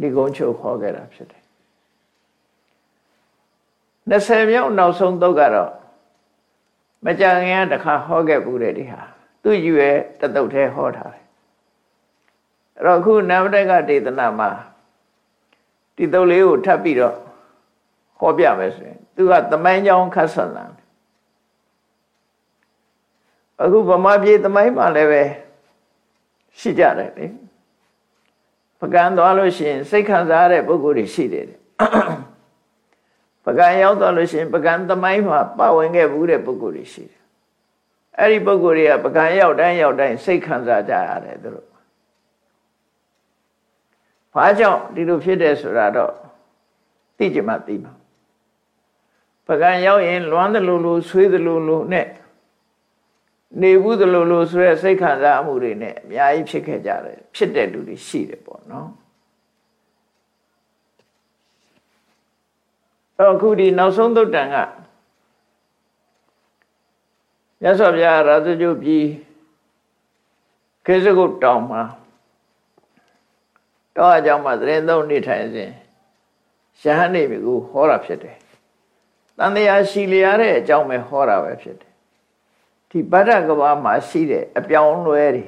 ဒီကုန်းချုပ်ခေါ်ခဲ့တာဖြစ်တယ်20မြောက်နောက်ဆုံးတုတ်ကတော့မကြခင်ကတခါဟောခဲ့ဘူးတဲ့ဒီဟာသူ့ယူရဲ့တတုတ်သေးဟောထားတယ်အဲ့တော့အခုနဗတကဒေသနာမှာဒီတုတ်လေးကိုထပ်ပြီးတော့ဟဟောပြမယ်ဆိုရင်သူကသမိုင်းကြောင်းခတ်ဆန်လာအခုဗမာပြည်သမိုင်းမှာလည်းပဲ ရှိကြတယ်လေပကံသွားလို့ရှိရင်စိတ်ခံစားရတဲ့ပုဂ္ဂိုလ်တွေရှိတယ်ပကံရောက်သွားလို့ရှိရင်ပကံသမိုင်းမှာပါဝင်ခဲ့ဘူးတဲ့ပုဂ္ဂိုလ်တွေရှိတယ်အဲ့ဒီပုဂ္ဂိုလ်တွေကပကံရောက်တိုင်းရောက်တိုင်းစိတ်ခံစားကြရတယ်သူတို့ဘာကြောင့်ဒီလိုဖြစ်တယ်ဆိုတာတော့သိကြမှသိမှာပကံရောက်ရင်လွမ်းသလိုလိုဆွေးသလိုလိုနဲ့ နေဘူးသလိုလိုဆိုတဲ့စိတ်ခံစားမှုတွေနဲ့အများကြီးဖြစ်ခဲ့ကြတယ်ဖြစ်တဲ့လူတွေရှိတယ်ပေါ့နော်အခုဒီနောက်ဆုံးသုတ်တန်ကမြတ်စွာဘုရားရာဇဂုပြည်ခေစကုတ်တောင်မှာတောအကြောင်းမှာသတင်းသုံးနေထိုင်စဉ်ရှဟန်နေပြီကိုဟောတာဖြစ်တယ်။တန်တရားရှိလျားတဲ့အကြောင်းပဲဟောတာပဲဖြစ်တယ်။ ဒီဗဒ္ဒကဘာမှာရှိတဲ့အပြောင်းလွဲတွေ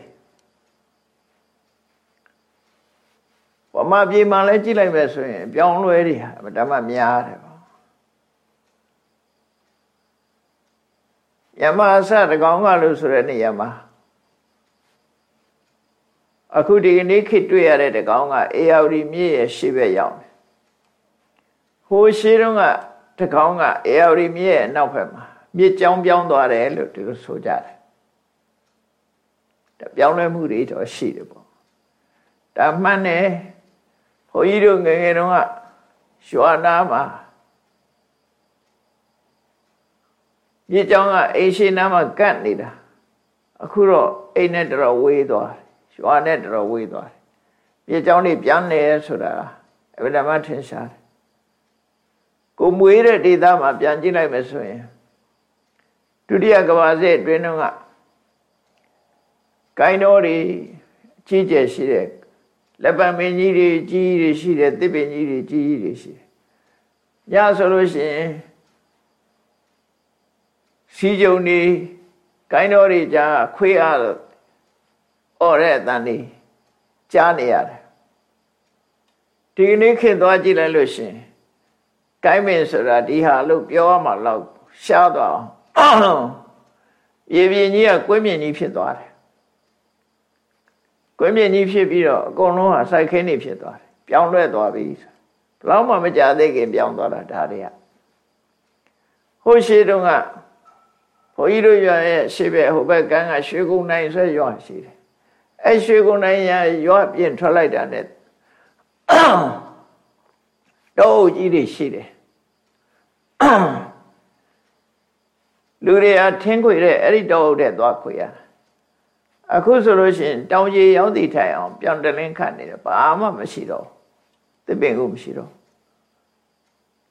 ဗမာပြည်မှာလည်းကြည့်လိုက်မယ်ဆိုရင်အပြောင်းလွဲတွေဟာဓမ္မများတယ်ယမအစတကောင်ကလို့ဆိုတဲ့နေရာမှာအခုဒီနေ့ခေတ်တွေ့ရတဲ့တကောင်ကအေယာဝတီမြစ်ရဲ့ရှေ့ဘက်ရောက်တယ်ဟိုရှေးတုန်းကတကောင်ကအေယာဝတီမြစ်ရဲ့နောက်ဘက်မှာ မြစ်ကြောင်းပြောင်းသွားတယ်လို့သူတို့ဆိုကြတယ်ပြောင်းလဲမှုတွေတော့ရှိတယ်ပေါ့ဒါမှန်တယ်ဘုန်းကြီးတို့ငယ်ငယ်တုန်းကရွာနာမှာမြေကြောင်းကအိမ်ရှိနားမှာကတ်နေတာအခုတော့အိမ်နဲ့တော်ဝေးသွားရွာနဲ့တော်ဝေးသွားမြေကြောင်းတွေပြန်နေဆိုတာအဗဓမ္မထင်ရှားတယ်ကိုမွေးတဲ့ဒေသမှာပြန်ကြည့်လိုက်မယ်ဆိုရင် ဒုတိယကဘာစစ်အတွင်းကကိုင်းတော်တွေကြီးကျယ်ရှိတဲ့လက်ပံမင်းကြီးတွေကြီးကြီးတွေရှိတယ်တစ်ပင်ကြီးတွေကြီးကြီးတွေရှိတယ်ညဆိုလို့ရှိရင်စီကြုံနေကိုင်းတော်တွေကြာခွေးအားအော်တဲ့အတန်လေးကြားနေရတယ်ဒီကနေ့ခေတ်သွားကြည့်လိုက်လို့ရှင်ကိုင်းမင်းဆိုတာဒီဟာလို့ပြောရမှာတော့ရှားသွားအောင် ရေပြင်းကြီးကကွင်းမြင့်ကြီးဖြစ်သွားတယ်ကွင်းမြင့်ကြီးဖြစ်ပြီးတော့အကုန်လုံးဟာစိုက်ခင်းနေဖြစ်သွားတယ်ပြောင်းလဲသွားပြီဘလောက်မှမကြသေးခင်ပြောင်းသွားတာဒါတွေကဟိုရှိတုန်းကဘုန်းကြီးတို့ရွာရဲ့ရှေ့ဘက်ဟိုဘက်ကန်းကရွှေကုန်းနိုင်ဆိုရွာရှိတယ်အဲရွှေကုန်းနိုင်ရရွာပြင်ထွက်လိုက်တာနဲ့တော့ကြီးတွေရှိတယ် လူတွေအထင်းခွေတဲ့အဲ့ဒီတော့တဲ့သွားခွေရအခုဆိုလို့ရှိရင်တောင်ကြီးရောက်တည်ထိုင်အောင်ပြောင်းတလင်းခတ်နေတယ်ဘာမှမရှိတော့သစ်ပင်ကိုမရှိတော့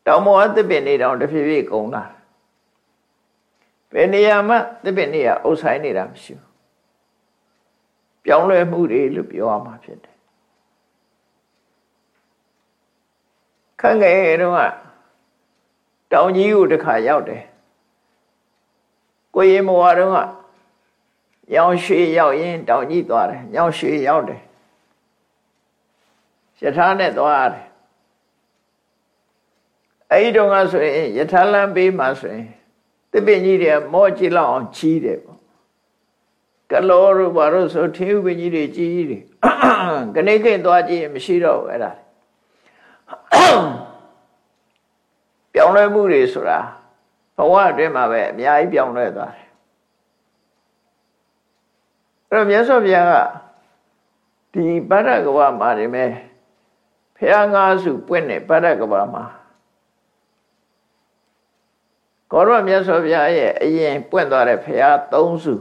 တောင်မောသစ်ပင်နေတောင်တဖြည်းဖြည်းကုန်လာဘယ်နေရာမှသစ်ပင်နေရာအုပ်ဆိုင်နေတာမရှိဘူးပြောင်းလဲမှုတွေလို့ပြောရမှာဖြစ်တယ်ခန့်ငယ်တုန်းကတောင်ကြီးကိုတစ်ခါရောက်တယ် ကိုရင်မဝါတုန်းကညောင်ရွှေရောက်ရင်တောင်ကြီးသွားတယ်ညောင်ရွှေရောက်တယ်ယထာနဲ့သွားတယ်အဲ့ဒီတုန်းကဆိုရင်ယထာလမ်းပေးမှဆိုရင်တပည့်ကြီးတွေမောကြည့်လောက်အောင်ချီးတယ်ပေါ့ကလောတို့ဘာလို့ဆိုထေဥပင်ကြီးတွေကြီးကြီးတွေကနေကိန်သွားကြည့်ရင်မရှိတော့ဘူးအဲ့ဒါပြောင်းလဲမှုတွေဆိုတာ ဘဝအတွင်းမှာပဲအများကြီးပြောင်းလဲသွားတယ်အဲ့တော့မြတ်စွာဘုရားကဒီဗဒ္ဒကဝမှာနေမဲ့ဖះငါးစုပွင့်တဲ့ဗဒ္ဒကဝမှာကောရမြတ်စွာဘုရားရဲ့အရင်ပွင့်သွားတဲ့ဖရာ၃စု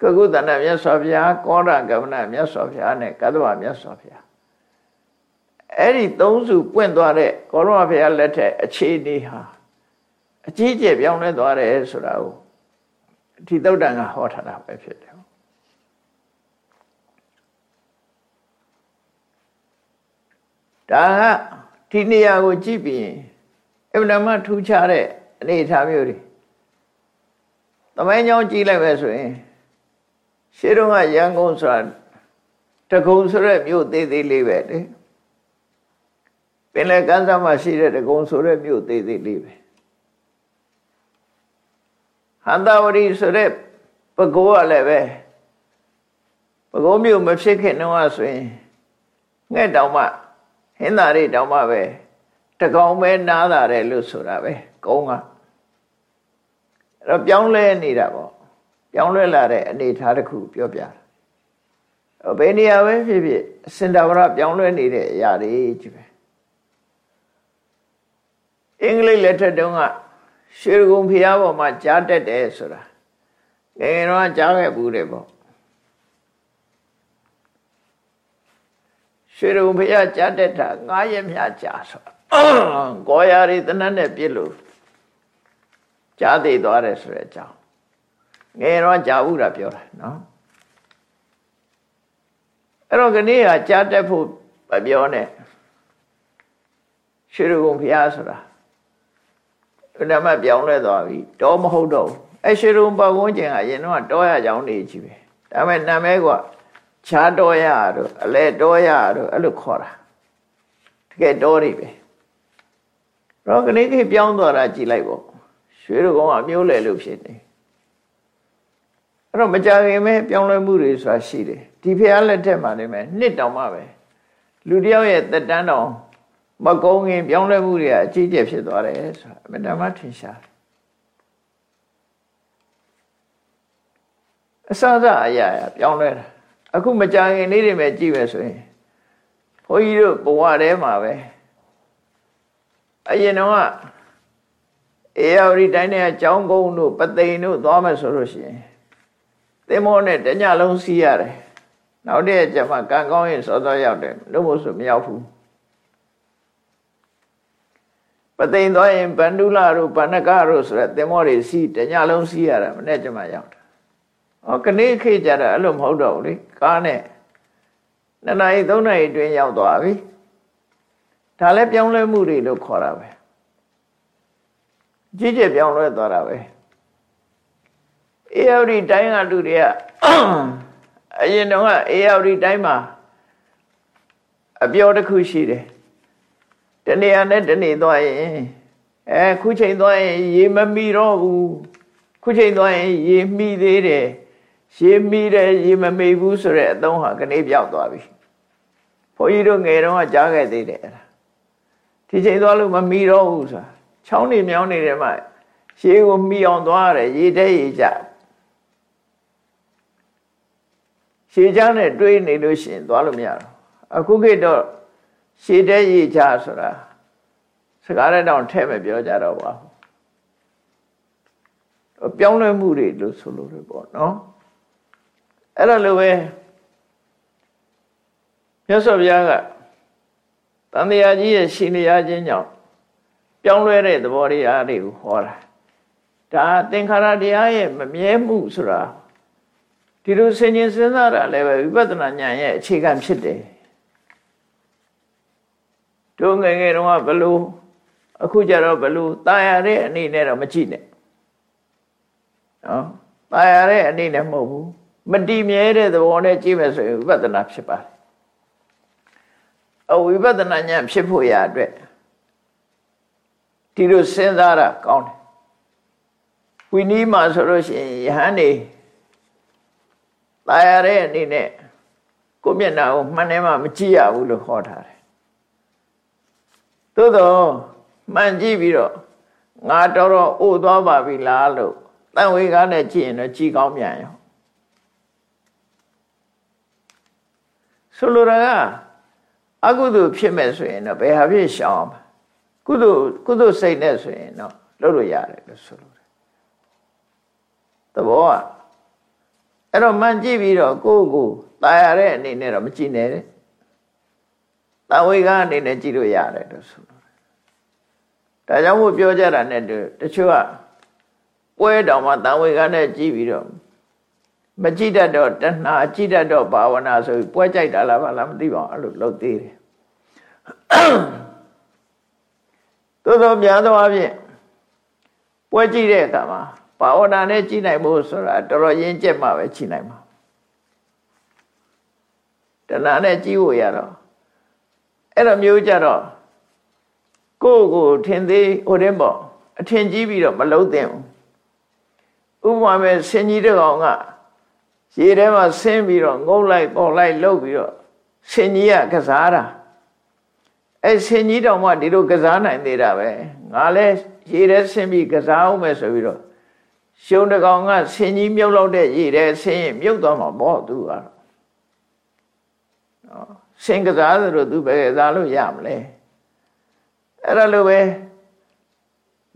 ကကုသနာမြတ်စွာဘုရားကောရကမနမြတ်စွာဘုရားနဲ့ကတ္တဝမြတ်စွာဘုရားအဲ့ဒီ၃စုပွင့်သွားတဲ့ကောရမဘုရားလက်ထက်အခြေအနေဟာ အကြီးကျယ်ပြောင်းလဲသွားတယ်ဆိုတာကိုဒီသုတ်တန်ကဟောထားတာပဲဖြစ်တယ်ဒါကဒီနေရာကိုကြည့်ပြီးအမှန်မှထူးခြားတဲ့အနေအထားမျိုးတွေသမိုင်းကြောင်းကြည့်လိုက်ပဲဆိုရင်ရှေးတုန်းကရန်ကုန်ဆိုတာတကုံဆိုတဲ့မြို့သေးသေးလေးပဲလေပင်လယ်ကမ်းစပ်မှာရှိတဲ့တကုံဆိုတဲ့မြို့သေးသေးလေးပဲ ဟန္တာဝရီဆိုတဲ့ပကောကလည်းပဲပကောမြို့မဖြစ်ခင်တော့ဆိုရင်ငှက်တောင်မှဟင်းသာရိတောင်မှပဲတကောင်ပဲနားလာတယ်လို့ဆိုတာပဲကုန်းကအဲ့တော့ပြောင်းလဲနေတာပေါ့ပြောင်းလဲလာတဲ့အနေအထားတစ်ခုပြောပြတာဘယ်နေရာပဲဖြစ်ဖြစ်စင်တာဝရပြောင်းလဲနေတဲ့အရာတွေကြီးပဲအင်္ဂလိပ်လက်ထက်တုန်းက ရွှေကုံဖျားပေါ်မှာကြားတက်တယ်ဆိုတာငယ်ငယ်တော့ကြားခဲ့ဘူးတယ်ပေါ့ရွှေကုံဖျားကြားတက်တာ9ရက်မြကြာဆိုကောရာရီတနတ်နဲ့ပြစ်လို့ကြားသိသွားတယ်ဆိုတဲ့အကြောင်းငယ်တော့ကြားဘူးတာပြောတာနော်အဲ့တော့ကနေ့ကကြားတက်ဖို့မပြောနဲ့ရွှေကုံဖျားဆိုတာ ဓမ္မပြောင်းလဲသွားပြီတောမဟုတ်တော့အဲ့ရွှေရုံပတ်ဝန်းကျင်ကအရင်တော့တောရကြောင်းနေကြီးပဲဒါပေမဲ့နာမည်ကခြားတောရတို့အလဲတောရတို့အဲ့လိုခေါ်တာတကယ်တောတွေပဲတော့ကနေခေပြောင်းသွားတာကြည်လိုက်ပေါ့ရွှေရုံကအမျိုးလေလို့ဖြစ်နေအဲ့တော့မကြခင်ပဲပြောင်းလဲမှုတွေဆိုတာရှိတယ်ဒီဖះလက်ထက်မှာနေမယ်နှစ်တောင်မှပဲလူတယောက်ရဲ့တက်တန်းတော် မကုန်းခင်ပြောင်းလဲမှုတွေကအကြီးကျယ်ဖြစ်သွားတယ်ဆိုတာအမှန်တမ်းထင်ရှားတယ်အစစအရာရာပြောင်းလဲတာအခုမကြခင်လေးတွေပဲကြည့်ပဲဆိုရင်ဘုန်းကြီးတို့ဘဝထဲမှာပဲအရင်တော့အေရဝတီတိုင်းနဲ့အကြောင်းကုန်းတို့ပသိမ်တို့သွားမယ်ဆိုလို့ရှိရင်သင်္ဘောနဲ့တညလုံးစီးရတယ်နောက်တည့်ကျမှကံကောင်းရင်စောစောရောက်တယ်လို့မို့ဆိုမရောက်ဘူးပ သိမ်သွားရင်ဗန္ဓုလတို့ဗန္နကတို့ဆိုတဲ့သင်္ဘောတွေစီးတညလုံးစီးရတာမနေ့ကျမှရောက်တယ်။ဟောကနေ့ခေတ်ကြတာအဲ့လိုမဟုတ်တော့ဘူးလေကားနဲ့နှစ်နာရီသုံးနာရီတွင်ရောက်သွားပြီ။ဒါလည်းပြောင်းလဲမှုတွေလို့ခေါ်တာပဲ။ကြီးကျယ်ပြောင်းလဲသွားတာပဲ။အေယော်ဒီတိုင်းကလူတွေကအရင်တော့ကအေယော်ဒီတိုင်းမှာအပြောတစ်ခုရှိတယ် တနေရာနဲ့တနေသွားရင်အဲခုချိန်သွားရင်ရေမမီတော့ဘူးခုချိန်သွားရင်ရေမိသေးတယ်ရေမိတယ်ရေမမေဘူးဆိုတဲ့အသုံးဟာကနေပြောက်သွားပြီဘုန်းကြီးတို့ငယ်တုန်းကကြားခဲ့သေးတယ်အဲ့ဒါဒီချိန်သွားလို့မမီတော့ဘူးဆိုတာချောင်းနေမြောင်းနေတယ်မှရေကိုမီအောင်သွားရတယ်ရေတဲ့ရေကြရှည်ချမ်းနဲ့တွေးနေလို့ရှိရင်သွားလို့မရတော့အခုခေတ်တော့ ရှည်တဲ့ရေချဆိုတာစကားနဲ့တောင်ထဲ့မပြောကြတော့ပါဘူးပြောင်းလဲမှုတွေလို့ဆိုလို့ရပေါ့နော်အဲ့ဒါလိုပဲမြတ်စွာဘုရားကတန်တရားကြီးရဲ့ရှင်လျာခြင်းကြောင့်ပြောင်းလဲတဲ့သဘောတရားတွေကိုဟောတာဒါသင်္ခါရတရားရဲ့မမြဲမှုဆိုတာဒီလိုဆင်ញင်စဉ်းစားတာလည်းပဲဝိပဿနာဉာဏ်ရဲ့အခြေခံဖြစ်တယ် တို့ငယ်ငယ်တုန်းကဘလို့အခုကျတော့ဘလို့ตายရတဲ့အနေနဲ့တော့မကြည့်နဲ့နော်ตายရတဲ့အနေနဲ့မဟုတ်ဘူးမတည်မြဲတဲ့သဘောနဲ့ကြည့်မယ်ဆိုရင်ဝိပဿနာဖြစ်ပါတယ်အဝိပဿနာဉာဏ်ဖြစ်ဖို့ရအတွက်ဒီလိုစဉ်းစားတာကောင်းတယ်ဝိနည်းမှာဆိုလို့ရှိရင်ယဟန်နေตายရတဲ့အနေနဲ့ကိုမျက်နှာကိုမှန်တယ်မှမကြည့်ရဘူးလို့ဟောထားတယ် ် သို့တော့မှန်ကြည့်ပြီးတော့ငါတော်တော်အိုသွားပါပြီလားလို့တန်ဝေကားနဲ့ကြည့်ရင်တော့ကြည်ကောင်းမြန်ရောဆိုလိုတာကအကုသိုလ်ဖြစ်မဲ့ဆိုရင်တော့ဘယ်ဟာဖြစ်ရှောင်အောင်ကုသိုလ်ကုသိုလ်စိတ်နဲ့ဆိုရင်တော့လုပ်လို့ရတယ်လို့ဆိုလိုတယ်သဘောကအဲ့တော့မှန်ကြည့်ပြီးတော့ကိုယ့်ကိုตายရတဲ့အနေနဲ့တော့မကြည့်နဲ့တဲ့ တဝေကအနေနဲ့ကြည့်လို့ရတယ်လို့ဆိုလို့ဒါကြောင့်မို့ပြောကြတာနဲ့တချို့ကပွဲတောင်မှတဝေကနဲ့ကြည့်ပြီးတော့မကြည့်တတ်တော့တဏှာကြည့်တတ်တော့ဘာဝနာဆိုပြီးပွဲကြိုက်တာလားဘာလားမသိပါဘူးအဲ့လိုလုပ်သေးတယ်သို့သောများသောအားဖြင့်ပွဲကြည့်တဲ့အခါမှာဘာဝနာနဲ့ကြည့်နိုင်ဖို့ဆိုတာတော်တော်ရင်းကျက်မှပဲကြည့်နိုင်မှာတဏှာနဲ့ကြည့်ဖို့ရတော့ အဲ့လိုမျိုးကြတော့ကိုယ့်ကိုထင်သေးဟိုတဲ့ပေါ့အထင်ကြီးပြီးတော့မလုံးသင့်ဘူးဥပမာမဲ့ဆင်းကြီးတကောင်ကရေထဲမှာဆင်းပြီးတော့ငုံလိုက်ပေါ်လိုက်လှုပ်ပြီးတော့ဆင်းကြီးကကစားတာအဲဆင်းကြီးတောင်မှဒီလိုကစားနိုင်သေးတာပဲငါလဲရေထဲဆင်းပြီးကစားအောင်မယ်ဆိုပြီးတော့ရှုံတကောင်ကဆင်းကြီးမြုပ်လောက်တဲ့ရေထဲဆင်းရင်မြုပ်သွားမှာပေါ့သူကတော့ နော်ဆင်းကစားဆိုတော့သူပဲကစားလို့ရမလဲအဲ့ဒါလိုပဲ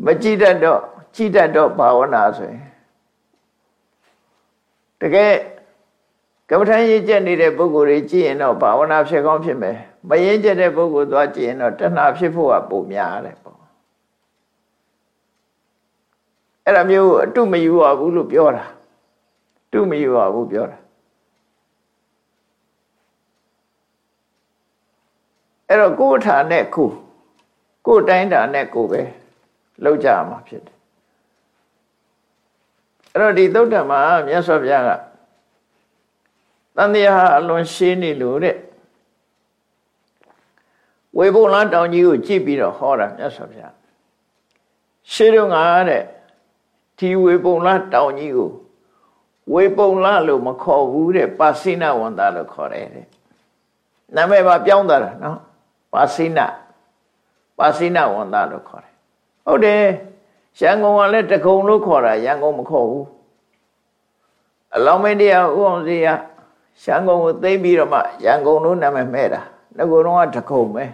မကြည့်တတ်တော့ကြည့်တတ်တော့ဘာဝနာဆိုရင်တကယ်ကမ္မထမ်းရေးကျက်နေတဲ့ပုဂ္ဂိုလ်တွေကြည့်ရင်တော့ဘာဝနာဖြစ်ကောင်းဖြစ်မယ်မရင်ကျက်တဲ့ပုဂ္ဂိုလ်သွားကြည့်ရင်တော့တဏှာဖြစ်ဖို့ကပုံများတယ်ပေါ့အဲ့ဒါမျိုးအတုမယူရဘူးလို့ပြောတာတုမယူရဘူးပြောတာ အဲ့တော့ကိုယ်ထာနဲ့ကိုကိုယ်တိုင်းတာနဲ့ကိုပဲလောက်ကြမှာဖြစ်တယ်အဲ့တော့ဒီသုတ်တံမှာမြတ်စွာဘုရားကတန်တရားအလွန်ရှင်းနေလို့တဲ့ဝေဘုံလားတောင်ကြီးကိုကြည့်ပြီးတော့ဟောတာမြတ်စွာဘုရားရှင်းတော့ငါတဲ့ဒီဝေဘုံလားတောင်ကြီးကိုဝေပုံလားလို့မခေါ်ဘူးတဲ့ပါစိနဝန္တာလို့ခေါ်တယ်တဲ့နာမည်ပါပြောင်းသွားတာနော် ပါစိနပါစိနဝန္တာလို့ခေါ်တယ်ဟုတ်တယ်ရန်ကုန်ကလည်းတကုံလို့ခေါ်တာရန်ကုန်မခေါ်ဘူးအလောင်းမင်းတရားဥအောင်စီရရန်ကုန်ကိုသိမ့်ပြီးတော့မှရန်ကုန်လို့နာမည်မဲ့တာငကိုယ်တော့ကတကုံပဲ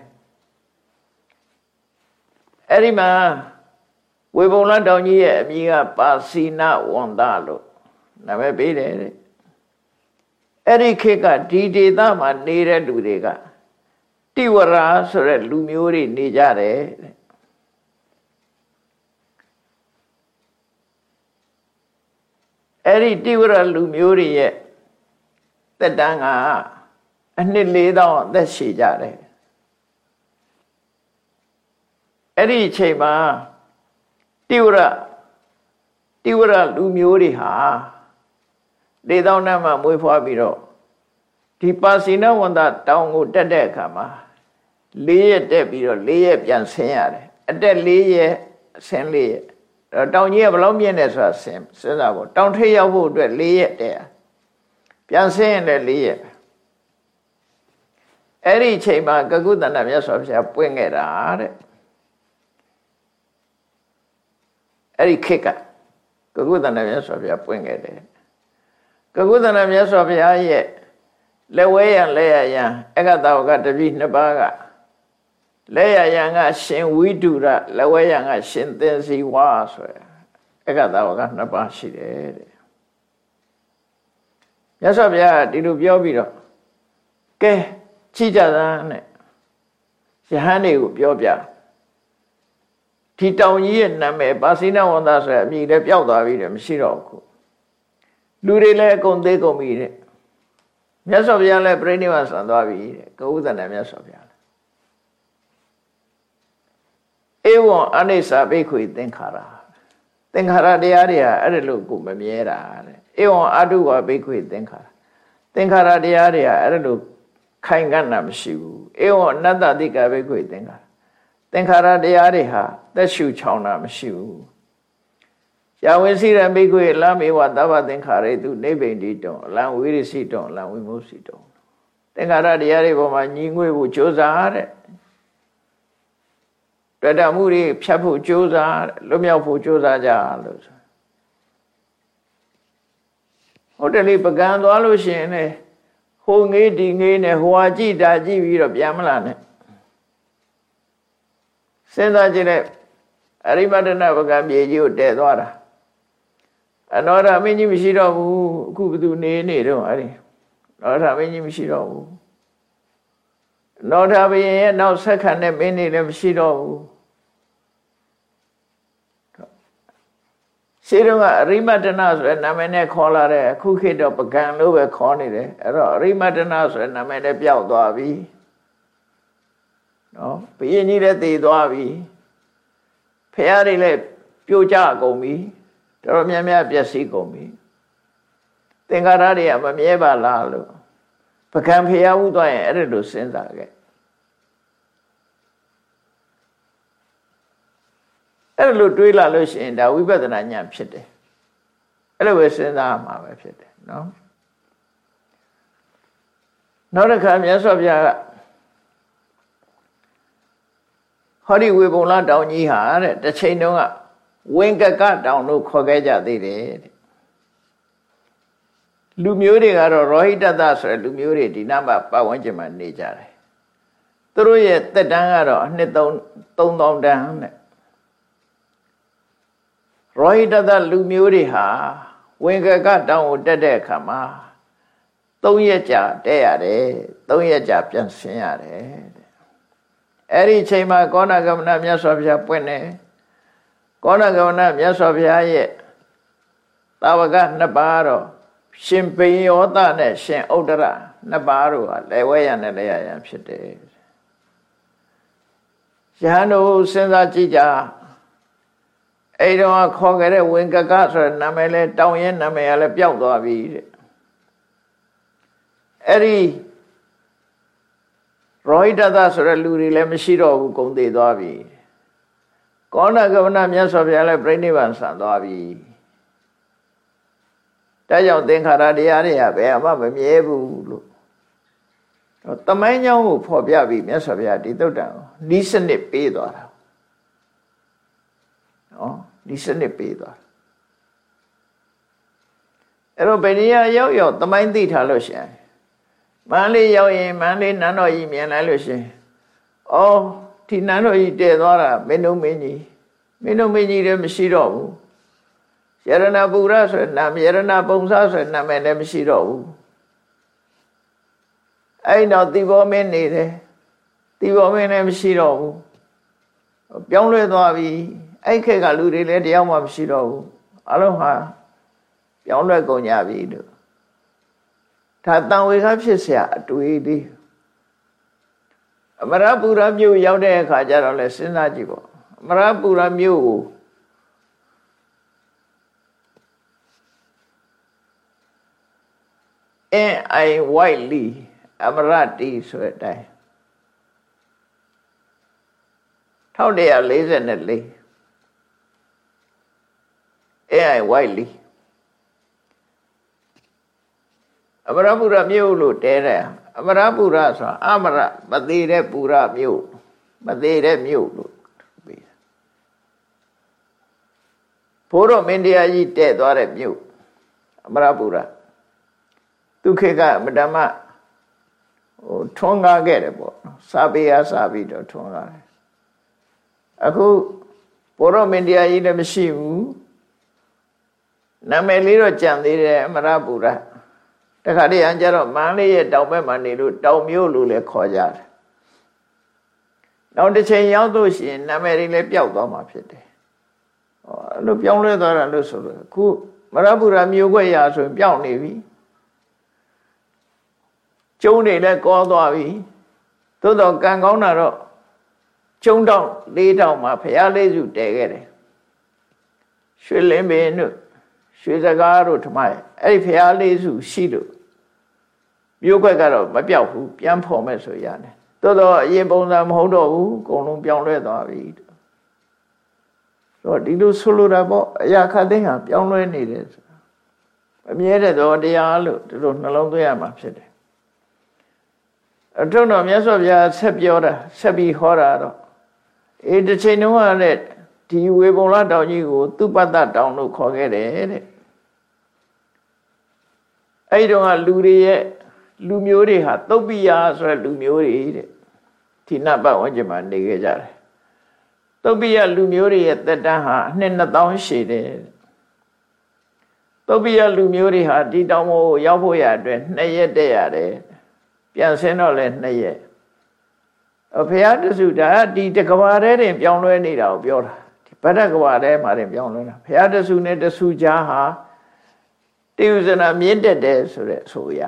အဲ့ဒီမှာဝေဘုံလတောင်ကြီးရဲ့အမည်ကပါစီနဝန္တာလို့နာမည်ပေးတယ်တဲ့အဲ့ဒီခေတ်ကဒီဒေသမှာနေတဲ့လူတွေက တိဝရာဆိုတဲ့လူမျိုးတွေနေကြတယ်တဲ့အဲ့ဒီတိဝရလူမျိုးတွေရဲ့တက်တန်းကအနှစ်4000အသက်ရှည်ကြတယ်အဲ့ဒီအချိန်မှာတိဝရတိဝရလူမျိုးတွေဟာ4000နဲ့မှမွေးဖွားပြီးတော့ ဒီပါစီနဝန္တတောင်ကိုတက်တဲ့အခါမှာ၄ရက်တက်ပြီးတော့၄ရက်ပြန်ဆင်းရတယ်အတက်၄ရက်ဆင်း၄ရက်တောင်ကြီးကဘလောက်မြင့်တယ်ဆိုတာစဉ်းစားဖို့တောင်ထိပ်ရောက်ဖို့အတွက်၄ရက်တည်းပြန်ဆင်းရင်လည်း၄ရက်အဲ့ဒီအချိန်မှာကကုသန္တမြတ်စွာဘုရားပွင့်ခဲ့တာတဲ့အဲ့ဒီခေတ်ကကကုသန္တမြတ်စွာဘုရားပွင့်ခဲ့တယ်ကကုသန္တမြတ်စွာဘုရားရဲ့ လက်ဝဲရလက်ရရအက္ခတဝကတပိနှစ်ပါးကလက်ရရန်ကရှင်ဝိတုရလက်ဝဲရန်ကရှင်သင်္စီဝါဆိုရအက္ခတဝကနှစ်ပါးရှိတယ်တဲ့မြတ်စွာဘုရားဒီလိုပြောပြီးတော့ကဲချိကြသန်းနဲ့ယဟန်တွေကိုပြောပြဒီတောင်ကြီးရဲ့နာမည်ပါစိနဝန္တာဆိုရအမည်လည်းပျောက်သွားပြီတဲ့မရှိတော့ဘူးလူတွေလည်းအကုန်သေးကုန်ပြီတဲ့ မြတ်စွာဘုရားလည်းပြိဋိဘဆံသွားပြီတဲ့ကဥဒ္ဒနာမြတ်စွာဘုရားဧဝံအနိစ္စဘိက္ခွေသင်္ခါရသင်္ခါရတရားတွေဟာအဲ့ဒါလို့ကိုမမြဲတာတဲ့ဧဝံအတုဝဘိက္ခွေသင်္ခါရသင်္ခါရတရားတွေဟာအဲ့ဒါလို့ခိုင်ကန့်တာမရှိဘူးဧဝံအနတ္တတိကဘိက္ခွေသင်္ခါရသင်္ခါရတရားတွေဟာသက်ရှုချောင်တာမရှိဘူး ယာဝိစီရံဘိက္ခွေလမေဝသဗ္ဗသင်္ခါရေတုနေဗိန္တိတောအလံဝိရစီတောအလံဝိမုစီတောသင်္ခါရတရားတွေပေါ်မှာညီငွေဖို့ကြိုးစားတဲ့တွေ့တာမှုတွေဖြတ်ဖို့ကြိုးစားလွတ်မြောက်ဖို့ကြိုးစားကြလို့ဆိုဟုတ်တယ်လေပကံသွားလို့ရှိရင်လေဟိုငေးဒီငေးနဲ့ဟိုဟာကြည့်တာကြည့်ပြီးတော့ပြန်မလာနဲ့စဉ်းစားကြည့်လိုက်အရိမတနာပကံမြေကြီးကိုတည်သွားတာ အနောရမင်းကြီးမရှိတော့ဘူးအခုဘသူနေနေတော့အဲ့ဒီနောရမင်းကြီးမရှိတော့ဘူးနောထဘယင်ရဲ့နောက်ဆက်ခံတဲ့မင်းနေလည်းမရှိတော့ဘူးရှင်းတော့အရိမတနာဆိုတဲ့နာမည်နဲ့ခေါ်လာတဲ့အခုခေတ်တော့ပကံလို့ပဲခေါ်နေတယ်အဲ့တော့အရိမတနာဆိုတဲ့နာမည်နဲ့ပျောက်သွားပြီနော်ဘယင်ကြီးလည်းတည်သွားပြီဖះတွေလည်းပြိုကျကုန်ပြီ တော်တော်များများပျက်စီးကုန်ပြီသင်္ခါရတွေကမမြဲပါလားလို့ပကံဖះဥသွားရင်အဲ့ဒါလိုစဉ်းစားခဲ့အဲ့လိုတွေးလာလို့ရှိရင်ဒါဝိပဿနာဉာဏ်ဖြစ်တယ်အဲ့လိုပဲစဉ်းစားမှာပဲဖြစ်တယ်နော်နောက်တစ်ခါမြတ်စွာဘုရားကဟောဒီဝေဘုံလတောင်ကြီးဟာတဲ့တစ်ချိန်တုန်းက ဝင်ကကတောင်လို့ခေါ်ခဲ့ကြသေးတယ်တဲ့လူမျိုးတွေကတော့ရောဟိတတဆိုတဲ့လူမျိုးတွေဒီနားမှာပတ်ဝန်းကျင်မှာနေကြတယ်သူတို့ရဲ့တက်တန်းကတော့အနှစ်3000တန်းတဲ့ရောဟိတတလူမျိုးတွေဟာဝင်ကကတောင်ကိုတက်တဲ့အခါမှာ၃ရက်ကြာတက်ရတယ်၃ရက်ကြာပြန်ဆင်းရတယ်တဲ့အဲ့ဒီချိန်မှာကောဏဂမနမြတ်စွာဘုရားပွင့်တယ် ကောဏဂမနမြတ်စွာဘုရားရဲ့တာဝကနှစ်ပါးတော့ရှင်ပိယောသနဲ့ရှင်ဥဒ္ဒရနှစ်ပါးတို့ဟာလဲဝဲရနဲ့လဲရရဖြစ်တယ်ယဟန်တို့စဉ်းစားကြည့်ကြအဲ့တော့ခေါ်ခဲ့တဲ့ဝင်ကကဆိုတဲ့နာမည်လဲတောင်းရင်နာမည်ကလည်းပျောက်သွားပြီတဲ့အဲ့ဒီရောဟိတသဆိုတဲ့လူတွေလည်းမရှိတော့ဘူးကုန်သေးသွားပြီ ကောဏကဝနမြတ်စွာဘုရားလည်းပြိဋိဘံဆံသွားပြီဒါကြောင့်သင်္ခါရတရားတွေကဘယ်အမှမမြဲဘူးလို့တော့တမိုင်းကြောင်းကိုဖော်ပြပြီးမြတ်စွာဘုရားဒီသုတ်တံကိုဤစနစ်ပေးသွားတာနော်ဒီစနစ်ပေးသွားအဲ့တော့ဘယ်နေရာရောက်ရောက်တမိုင်းသိထားလို့ရှိရင်မန်းလေးရောက်ရင်မန်းလေးနန်းတော်ကြီးမြင်လိုက်လို့ရှိရင်အော် ဒီနန်းတော်ကြီးတည်သွားတာမင်းတို့မင်းကြီးမင်းတို့မင်းကြီးလည်းမရှိတော့ဘူးယရဏပူရဆိုတဲ့နာမယရဏပုံစားဆိုတဲ့နာမည်လည်းမရှိတော့ဘူးအဲ့တော့တိဘောမင်းနေတယ်တိဘောမင်းလည်းမရှိတော့ဘူးပြောင်းလဲသွားပြီအဲ့ခက်ကလူတွေလည်းတရားမှမရှိတော့ဘူးအလုံးဟာပြောင်းလဲကုန်ကြပြီလို့ဒါတန်ဝေခဖြစ်เสียအတွေ့လေး အမရပူရမြို့ရောက်တဲ့အခါကျတော့လဲစဉ်းစားကြည့်ပေါ့အမရပူရမြို့ကိုအင်းအိုင်ဝိုက်လီအမရတီဆိုတဲ့အတိုင်း1144 AI widely အမရပူရမြို့လို့တဲတယ် အမရပူရဆိုတာအမရမသေးတဲ့ပူရမြို့မသေးတဲ့မြို့လို့ပြီးတယ်ဘိုးတော်မင်းတရားကြီးတဲ့သွားတဲ့မြို့အမရပူရသူခေတ်ကမတမဟိုထွန်းကားခဲ့တယ်ပေါ့စာပေအားစာပြီးတော့ထွန်းကားတယ်အခုဘိုးတော်မင်းတရားကြီးလည်းမရှိဘူးနာမည်လေးတော့ကြံသေးတယ်အမရပူရ တခါတည်းအကြတော့မန်းလေးရဲ့တောင်ဘက်မှာနေလို့တောင်မျိုးလို့လည်းခေါ်ကြတယ်နောက်တစ်ချိန်ရောက်လို့ရှိရင်နာမည်တွေလည်းပျောက်သွားမှာဖြစ်တယ်ဟောအဲ့လိုပြောင်းလဲသွားတာလို့ဆိုလို့ခုမရပူရမျိုးခွက်ရာဆိုရင်ပျောက်နေပြီကျုံးတွေလည်းကောသွားပြီသို့တော့ကံကောင်းတာတော့ကျုံတောင်လေးတောင်မှာဖရာလေးစုတည်ခဲ့တယ်ရွှေလင်းပင်တို့ ရွှေစကားတို့ထမရဲ့အဲ့ဒီဖရာလေးစုရှိလို့မြို့ခွက်ကတော့မပြောက်ဘူးပြန်ဖော်မဲ့ဆိုရတယ်တော်တော်အရင်ပုံစံမဟုတ်တော့ဘူးအကုန်လုံးပြောင်းလဲသွားပြီတော့ဒီလိုဆိုလိုတာပေါ့အရာခတ်သိမ်းဟာပြောင်းလဲနေတယ်ဆိုတာအမြဲတဲ့တော့တရားလို့ဒီလိုနှလုံးသွင်းရမှာဖြစ်တယ်အထုံတော်မြတ်စွာဘုရားဆက်ပြောတာဆက်ပြီးဟောတာတော့အေးတစ်ချိန်တုန်းကလည်းဒီဝေပုံလတောင်ကြီးကို သူပတ္တတောင်လို့ခေါ်ခဲ့တယ်တဲ့ အဲ့ဒီတော့ကလူတွေရဲ့လူမျိုးတွေဟာသုတ်ပိယဆိုတဲ့လူမျိုးတွေတဲ့ဒီနတ်ပတ်ဝန်းကျင်မှာနေခဲ့ကြတယ်သုတ်ပိယလူမျိုးတွေရဲ့တက်တန်းဟာအနှစ်2000ရှည်တယ်သုတ်ပိယလူမျိုးတွေဟာဒီတောင်ပေါ်ရောက်ဖို့ရအတွက်2ရက်တည့်ရတယ်ပြန်ဆင်းတော့လဲ2ရက်အဖေရတစုဒါဒီတကဘာထဲတင်ပြောင်းလဲနေတာကိုပြောတာဒီဗဒ္ဒကဘာထဲမှာတင်ပြောင်းလဲတာဖေရတစုနဲ့တစုကြားဟာ တေယုဇနာမြင့်တက်တယ်ဆိုတဲ့ဆိုရ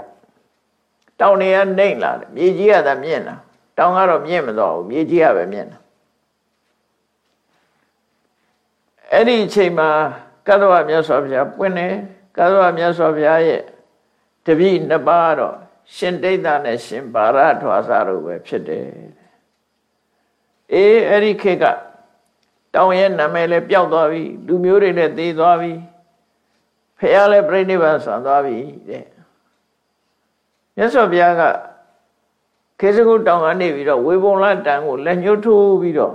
တောင်တွေကနှိမ့်လာတယ်မြေကြီးကသာမြင့်လာတောင်ကတော့မြင့်မတော့ဘူးမြေကြီးကပဲမြင့်လာအဲ့ဒီအချိန်မှာကသဝမြတ်စွာဘုရားပွင့်တယ်ကသဝမြတ်စွာဘုရားရဲ့တပည့်နှစ်ပါးတော့ရှင်ဒိဋ္ဌနဲ့ရှင်ဘာရထွာစာတို့ပဲဖြစ်တယ်အေးအဲ့ဒီခေတ်ကတောင်ရဲ့နာမည်လည်းပျောက်သွားပြီလူမျိုးတွေလည်းသေသွားပြီ ဖះလည်းပြိဋိဘံဆံသွားပြီတဲ့မြတ်စွာဘုရားကခေစကုတောင်ကနေပြီးတော့ဝေပုံလတန်ကိုလက်ညှိုးထိုးပြီးတော့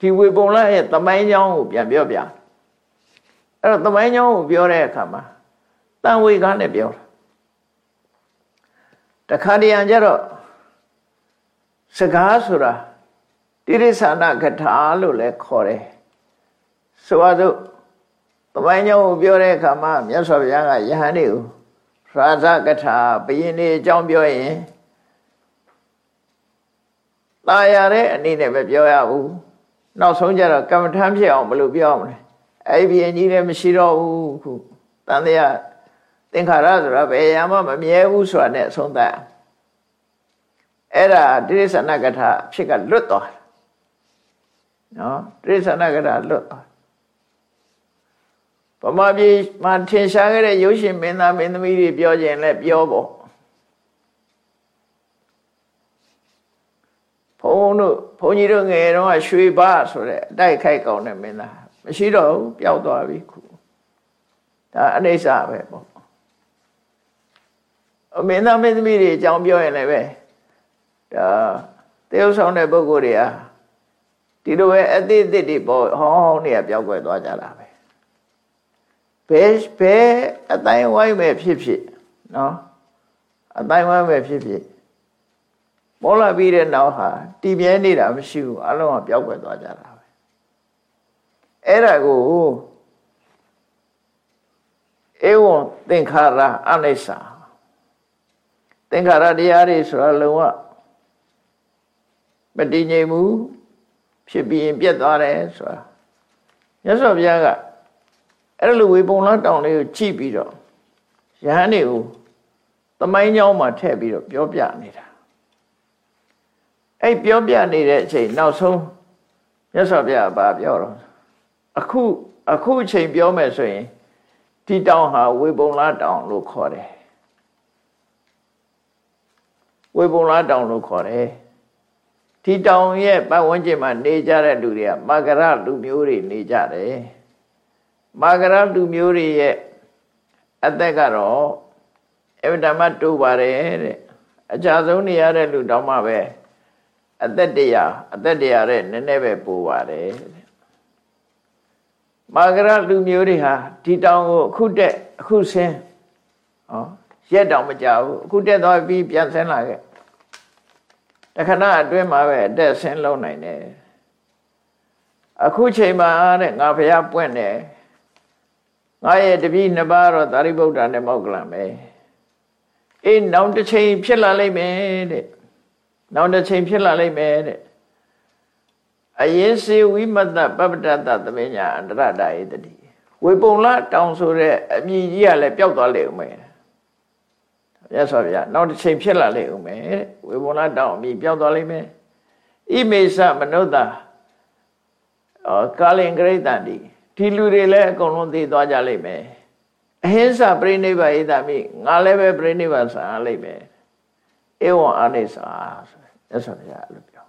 ဒီဝေပုံလရဲ့သမိုင်းကြောင်းကိုပြန်ပြောပြအဲ့တော့သမိုင်းကြောင်းကိုပြောတဲ့အခါမှာတန်ဝေကနဲ့ပြောတာတခါတရံကျတော့စကားဆိုတာတိရိစ္ဆာနကထာလို့လည်းခေါ်တယ်ဆိုပါစို့ သမိုင်းကြောင်းကိုပြောတဲ့အခါမှာမြတ်စွာဘုရားကယဟန်တွေကိုရာဇကထာဘယင်းနေအကြောင်းပြောရင်ตายရတဲ့အနေနဲ့ပဲပြောရဘူးနောက်ဆုံးကျတော့ကမ္မထမ်းဖြစ်အောင်ဘယ်လိုပြောမလဲအဲ့ဒီဘယင်းကြီးလည်းမရှိတော့ဘူးခုတန်တရားသင်္ခါရဆိုတာဘယ်ရမှမမြဲဘူးဆိုတာနဲ့အဆုံးသတ်အဲ့ဒါတိရစ္ဆာနကထာဖြစ်ကလွတ်သွားတယ်နော်တိရစ္ဆာနကထာလွတ်သွား ဗမာပြည်မှာထင်ရှားခဲ့တဲ့ရုပ်ရှင်မင်းသားမင်းသမီးတွေပြောခြင်းလဲပြောပေါ့ဘုန်းတို့ဘုန်းကြီးတို့ငယ်တုန်းကရွှေဘဆိုတဲ့အတိုက်ခိုက်ကောင်းတဲ့မင်းသားမရှိတော့ဘူးပျောက်သွားပြီခုဒါအနိစ္စပဲပေါ့အမင်းသားမင်းသမီးတွေအကြောင်းပြောရင်လည်းပဲဒါတယောက်ဆောင်တဲ့ပုဂ္ဂိုလ်တွေဟာဒီလိုပဲအသေးအသေးတွေပေါ့ဟောင်းဟောင်းတွေကပျောက်ကွယ်သွားကြတာပဲ ဘယ်ဘယ်အတိုင်းဝိုင်းပဲဖြစ်ဖြစ်နော်အတိုင်းဝိုင်းပဲဖြစ်ဖြစ်ပေါ်လာပြီးတဲ့နောက်ဟာတည်မြဲနေတာမရှိဘူးအလုံးကပျောက်ကွယ်သွားကြတာပဲအဲ့ဒါကိုဧဝံသင်္ခါရအနိစ္စသင်္ခါရတရားတွေဆိုတာလုံးဝမတည်ငြိမ်ဘူးဖြစ်ပြီးရင်ပြတ်သွားတယ်ဆိုတာမြတ်စွာဘုရားက အဲ့လိုဝေပုံလားတောင်လေးကိုကြည့်ပြီးတော့ယဟန်တွေကိုသမိုင်းကြောင်းမှာထည့်ပြီးတော့ပြောပြနေတာအဲ့ပြောပြနေတဲ့အချိန်နောက်ဆုံးမြတ်စွာဘုရားဗာပြောတော့အခုအခုအချိန်ပြောမယ်ဆိုရင်ဒီတောင်ဟာဝေပုံလားတောင်လို့ခေါ်တယ်ဝေပုံလားတောင်လို့ခေါ်တယ်ဒီတောင်ရဲ့ပတ်ဝန်းကျင်မှာနေကြတဲ့လူတွေကမဂရလူမျိုးတွေနေကြတယ် မာဂရလူမျိုးတွေရဲ့အသက်ကတော့အဝတ္တမတိုးပါတယ်တဲ့အကြဆုံးနေရတဲ့လူတောင်မှပဲအသက်တရားအသက်တရားတဲ့နည်းနည်းပဲပိုပါတယ်မာဂရလူမျိုးတွေဟာဒီတောင်ကိုအခုတက်အခုဆင်းဟောရက်တောင်မကြဘူးအခုတက်သွားပြီးပြန်ဆင်းလာခဲ့တခဏအတွင်းမှာပဲအတက်ဆင်းလုံးနိုင်တယ်အခုချိန်မှာတဲ့ငါဖျားပွင့်တယ် ငါရဲ့တပည့်နှစ်ပါးတော့သာရိပုတ္တရာနဲ့မောက္ကလံပဲအေးနောက်တစ်ချိန်ဖြစ်လာလိမ့်မယ်တဲ့နောက်တစ်ချိန်ဖြစ်လာလိမ့်မယ်တဲ့အရင်စေဝိမတပပ္ပတတသမဉ္ညာအန္တရတာဧတတိဝေပုံလတောင်ဆိုတဲ့အမြည်ကြီးကလည်းပျောက်သွားလိမ့်ဦးမယ်မြတ်စွာဘုရားနောက်တစ်ချိန်ဖြစ်လာလိမ့်ဦးမယ်တဲ့ဝေပုံလတောင်အမြည်ပျောက်သွားလိမ့်မယ်ဣမေသမနုဿာကာလင်ဂရိတံတိ ဒီလူတွေလည်းအကုန်လုံးသိသွားကြလိမ့်မယ်အဟိစ္စပြိနိဗ္ဗာဣဒမိငါလည်းပဲပြိနိဗ္ဗာန်ဆံရလိမ့်မယ်ဧဝံအာနိစာဆိုရသော်ဘုရားအဲ့လိုပြော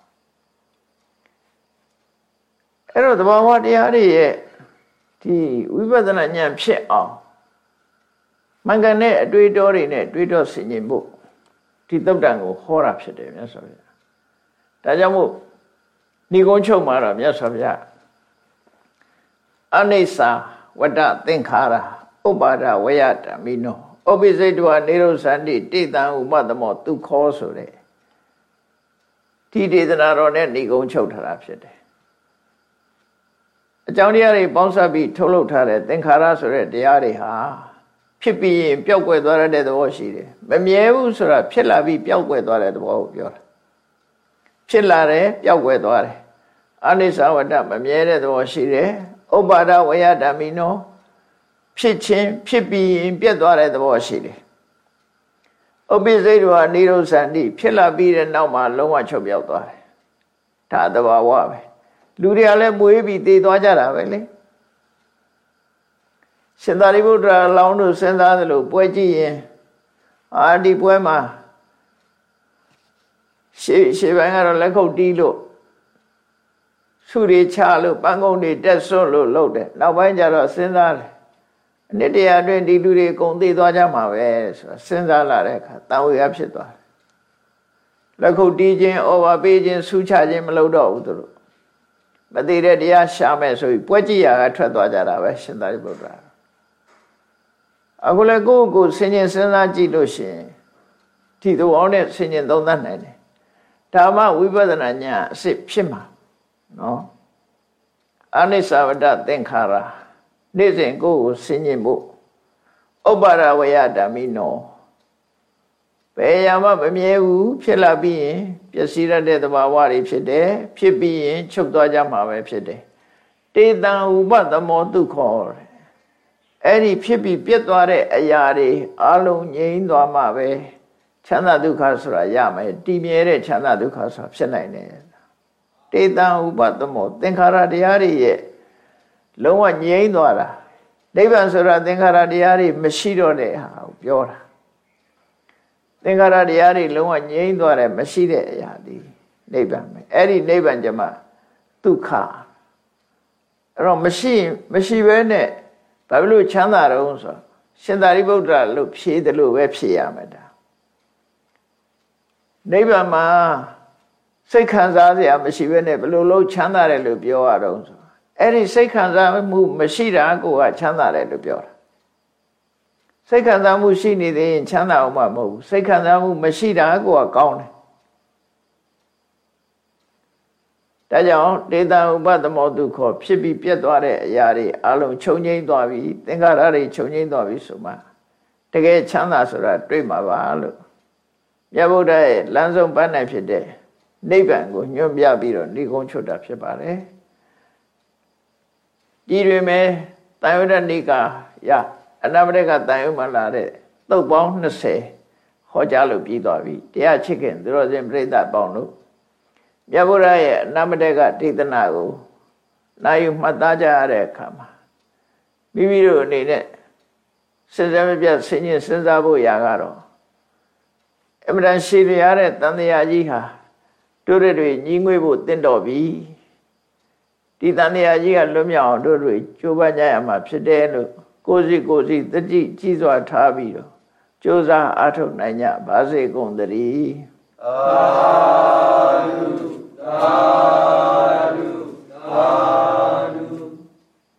အဲ့တော့သဘာဝတရားတွေရဲ့ဒီဝိပဿနာဉာဏ်ဖြစ်အောင်မှန်ကန်တဲ့အတွေ့အကြုံတွေနဲ့တွေးတော့ဆင်ခြင်ဖို့ဒီသုတ်တန်ကိုဟောတာဖြစ်တယ်မြတ်စွာဘုရားဒါကြောင့်မို့ဏိကုံးချုပ်မှာတော့မြတ်စွာဘုရား အနိစ္စဝတ္တသင်္ခါရဥပါဒဝယတမိနောဩပိစိတ်တောနေရုသန္တိတိတံဥမသမောသူခောဆိုတဲ့ဒီဒေသနာတော်နဲ့ဏိကုံချုပ်ထားတာဖြစ်တယ်အကြောင်းတရားတွေပေါင်းစပ်ပြီးထုတ်လုပ်ထားတဲ့သင်္ခါရဆိုတဲ့တရားတွေဟာဖြစ်ပြီးရင်ပျောက်ကွယ်သွားတဲ့သဘောရှိတယ်မမြဲဘူးဆိုတာဖြစ်လာပြီးပျောက်ကွယ်သွားတဲ့သဘောကိုပြောတာဖြစ်လာတယ်ပျောက်ကွယ်သွားတယ်အနိစ္စဝတ္တမမြဲတဲ့သဘောရှိတယ် ဥပါဒဝယဓမ္မိနောဖြစ်ခြင်းဖြစ်ပြီးရင်ပြတ်သွားတဲ့သဘောရှိတယ်ဥပိစိတ်တော်နိရောဇန္တိဖြစ်လာပြီးတဲ့နောက်မှာလုံးဝချုပ်ပြောက်သွားတယ်ဒါသဘာဝပဲလူတွေကလည်းမွေးပြီးတည်သွားကြတာပဲလေရှင်သာရိပုတ္တရာလောင်းတို့စဉ်းစားသလိုပွဲကြည့်ရင်အာဒီပွဲမှာရှေ့ရှေ့ပိုင်းကတော့လက်ခုပ်တီးလို့ စုတွေချလို့ပန်းကုန်းတွေတက်ဆွတ်လို့လုပ်တယ်နောက်ပိုင်းကျတော့စဉ်းစားတယ်အနစ်တရားအတွင်းဒီလူတွေအကုန်သိသွားကြမှာပဲဆိုတာစဉ်းစားလာတဲ့အခါတန်ဝေရဖြစ်သွားတယ်လက်ခုပ်တီးခြင်းဩဘာပေးခြင်းဆူချခြင်းမလုပ်တော့ဘူးသူတို့မသိတဲ့တရားရှာမယ်ဆိုပြီးပွဲကြည့်ရကထွက်သွားကြတာပဲရှင်သာရိပုတ္တရာအခုလည်းကိုယ့်ကိုယ်ဆင်ញင်စဉ်းစားကြည့်လို့ရှိရင်ဒီသူအောင်နဲ့ဆင်ញင်သုံးသပ်နိုင်တယ်ဒါမှဝိပဿနာဉာဏ်အစစ်ဖြစ်မှာ နော်အနိစ္စဝတ္တသင်္ခါရနေ့စဉ်ကိုယ်ကိုဆင်ញင်ဖို့ဥပ္ပါရဝယဓမ္မိနောဘယ်ရမှမမြဲဘူးဖြစ်လာပြီးရင်ပျက်စီးရတဲ့သဘာဝတွေဖြစ်တယ်ဖြစ်ပြီးရင်ချုပ်သွားကြမှာပဲဖြစ်တယ်တေတံဥပသမောဒုက္ခောအဲ့ဒီဖြစ်ပြီးပြတ်သွားတဲ့အရာတွေအလုံးငြိမ်းသွားမှပဲချမ်းသာဒုက္ခဆိုတာရမယ်တည်မြဲတဲ့ချမ်းသာဒုက္ခဆိုတာဖြစ်နိုင်တယ် တေတံဥပသမောသင်္ခါရတရားတွေရဲ့လုံးဝငြိမ်းသွားတာနိဗ္ဗာန်ဆိုတာသင်္ခါရတရားတွေမရှိတော့တဲ့ဟာကိုပြောတာသင်္ခါရတရားတွေလုံးဝငြိမ်းသွားတယ်မရှိတဲ့အရာဒီနိဗ္ဗာန်ပဲအဲ့ဒီနိဗ္ဗာန်ကျမှဒုက္ခအဲ့တော့မရှိမရှိဘဲနဲ့ဘာဖြစ်လို့ချမ်းသာတော့ဆိုရှင်သာရိပုတ္တရာလို့ဖြေတယ်လို့ပဲဖြေရမှာဒါနိဗ္ဗာန်မှာ စိတ်ခံစားစရာမရှိဘဲနဲ့ဘယ်လိုလုပ်ချမ်းသာတယ်လို့ပြောရတော့ဆိုအဲ့ဒီစိတ်ခံစားမှုမရှိတာကိုကချမ်းသာတယ်လို့ပြောတာစိတ်ခံစားမှုရှိနေသေးရင်ချမ်းသာအောင်မှမဟုတ်ဘူးစိတ်ခံစားမှုမရှိတာကိုကကောင်းတယ်ဒါကြောင့်ဒေတာဥပသမောတုခောဖြစ်ပြီးပြတ်သွားတဲ့အရာတွေအလုံးခြုံငိမ့်သွားပြီသင်္ခါရတွေခြုံငိမ့်သွားပြီဆိုမှတကယ်ချမ်းသာဆိုတာတွေ့မှာပါလို့မြတ်ဗုဒ္ဓရဲ့လမ်းဆုံးပန်းနိုင်ဖြစ်တဲ့ နိဗ္ဗာန်ကိုညွှန်ပြပြီးတော့ဏိကုံးချွတ်တာဖြစ်ပါတယ်ဒီတွင်မဲ့တန်ရုဒ္ဓနိကာယအနမရကတန်ရုံမှလာတဲ့သုတ်ပေါင်း20ဟောကြားလို့ပြီးသွားပြီတရားချစ်ခင်သူတော်စင်ပြိဿပေါင်းတို့မြတ်ဗုဒ္ဓရဲ့အနမတကဒေသနာကိုနာယူမှတ်သားကြရတဲ့အခါမှာမိမိတို့အနေနဲ့စဉ်းစားမပြတ်ဆင်ញင်စဉ်းစားဖို့ရာကတော့အမှန်တန်ရှိရတဲ့တန်တရားကြီးဟာ တို့တွေညီငွေဖို့တင့်တော်ပြီဒီတန်တရားကြီးကလွတ်မြောက်အောင်တို့တွေကြိုးပမ်းကြရမှာဖြစ်တယ်လို့ကိုယ်စီကိုယ်စီတတိကြီးစွာထားပြီးတော့ကြိုးစားအားထုတ်နိုင်ကြပါစေကုန်သတည်းသာဓုသာဓုသာ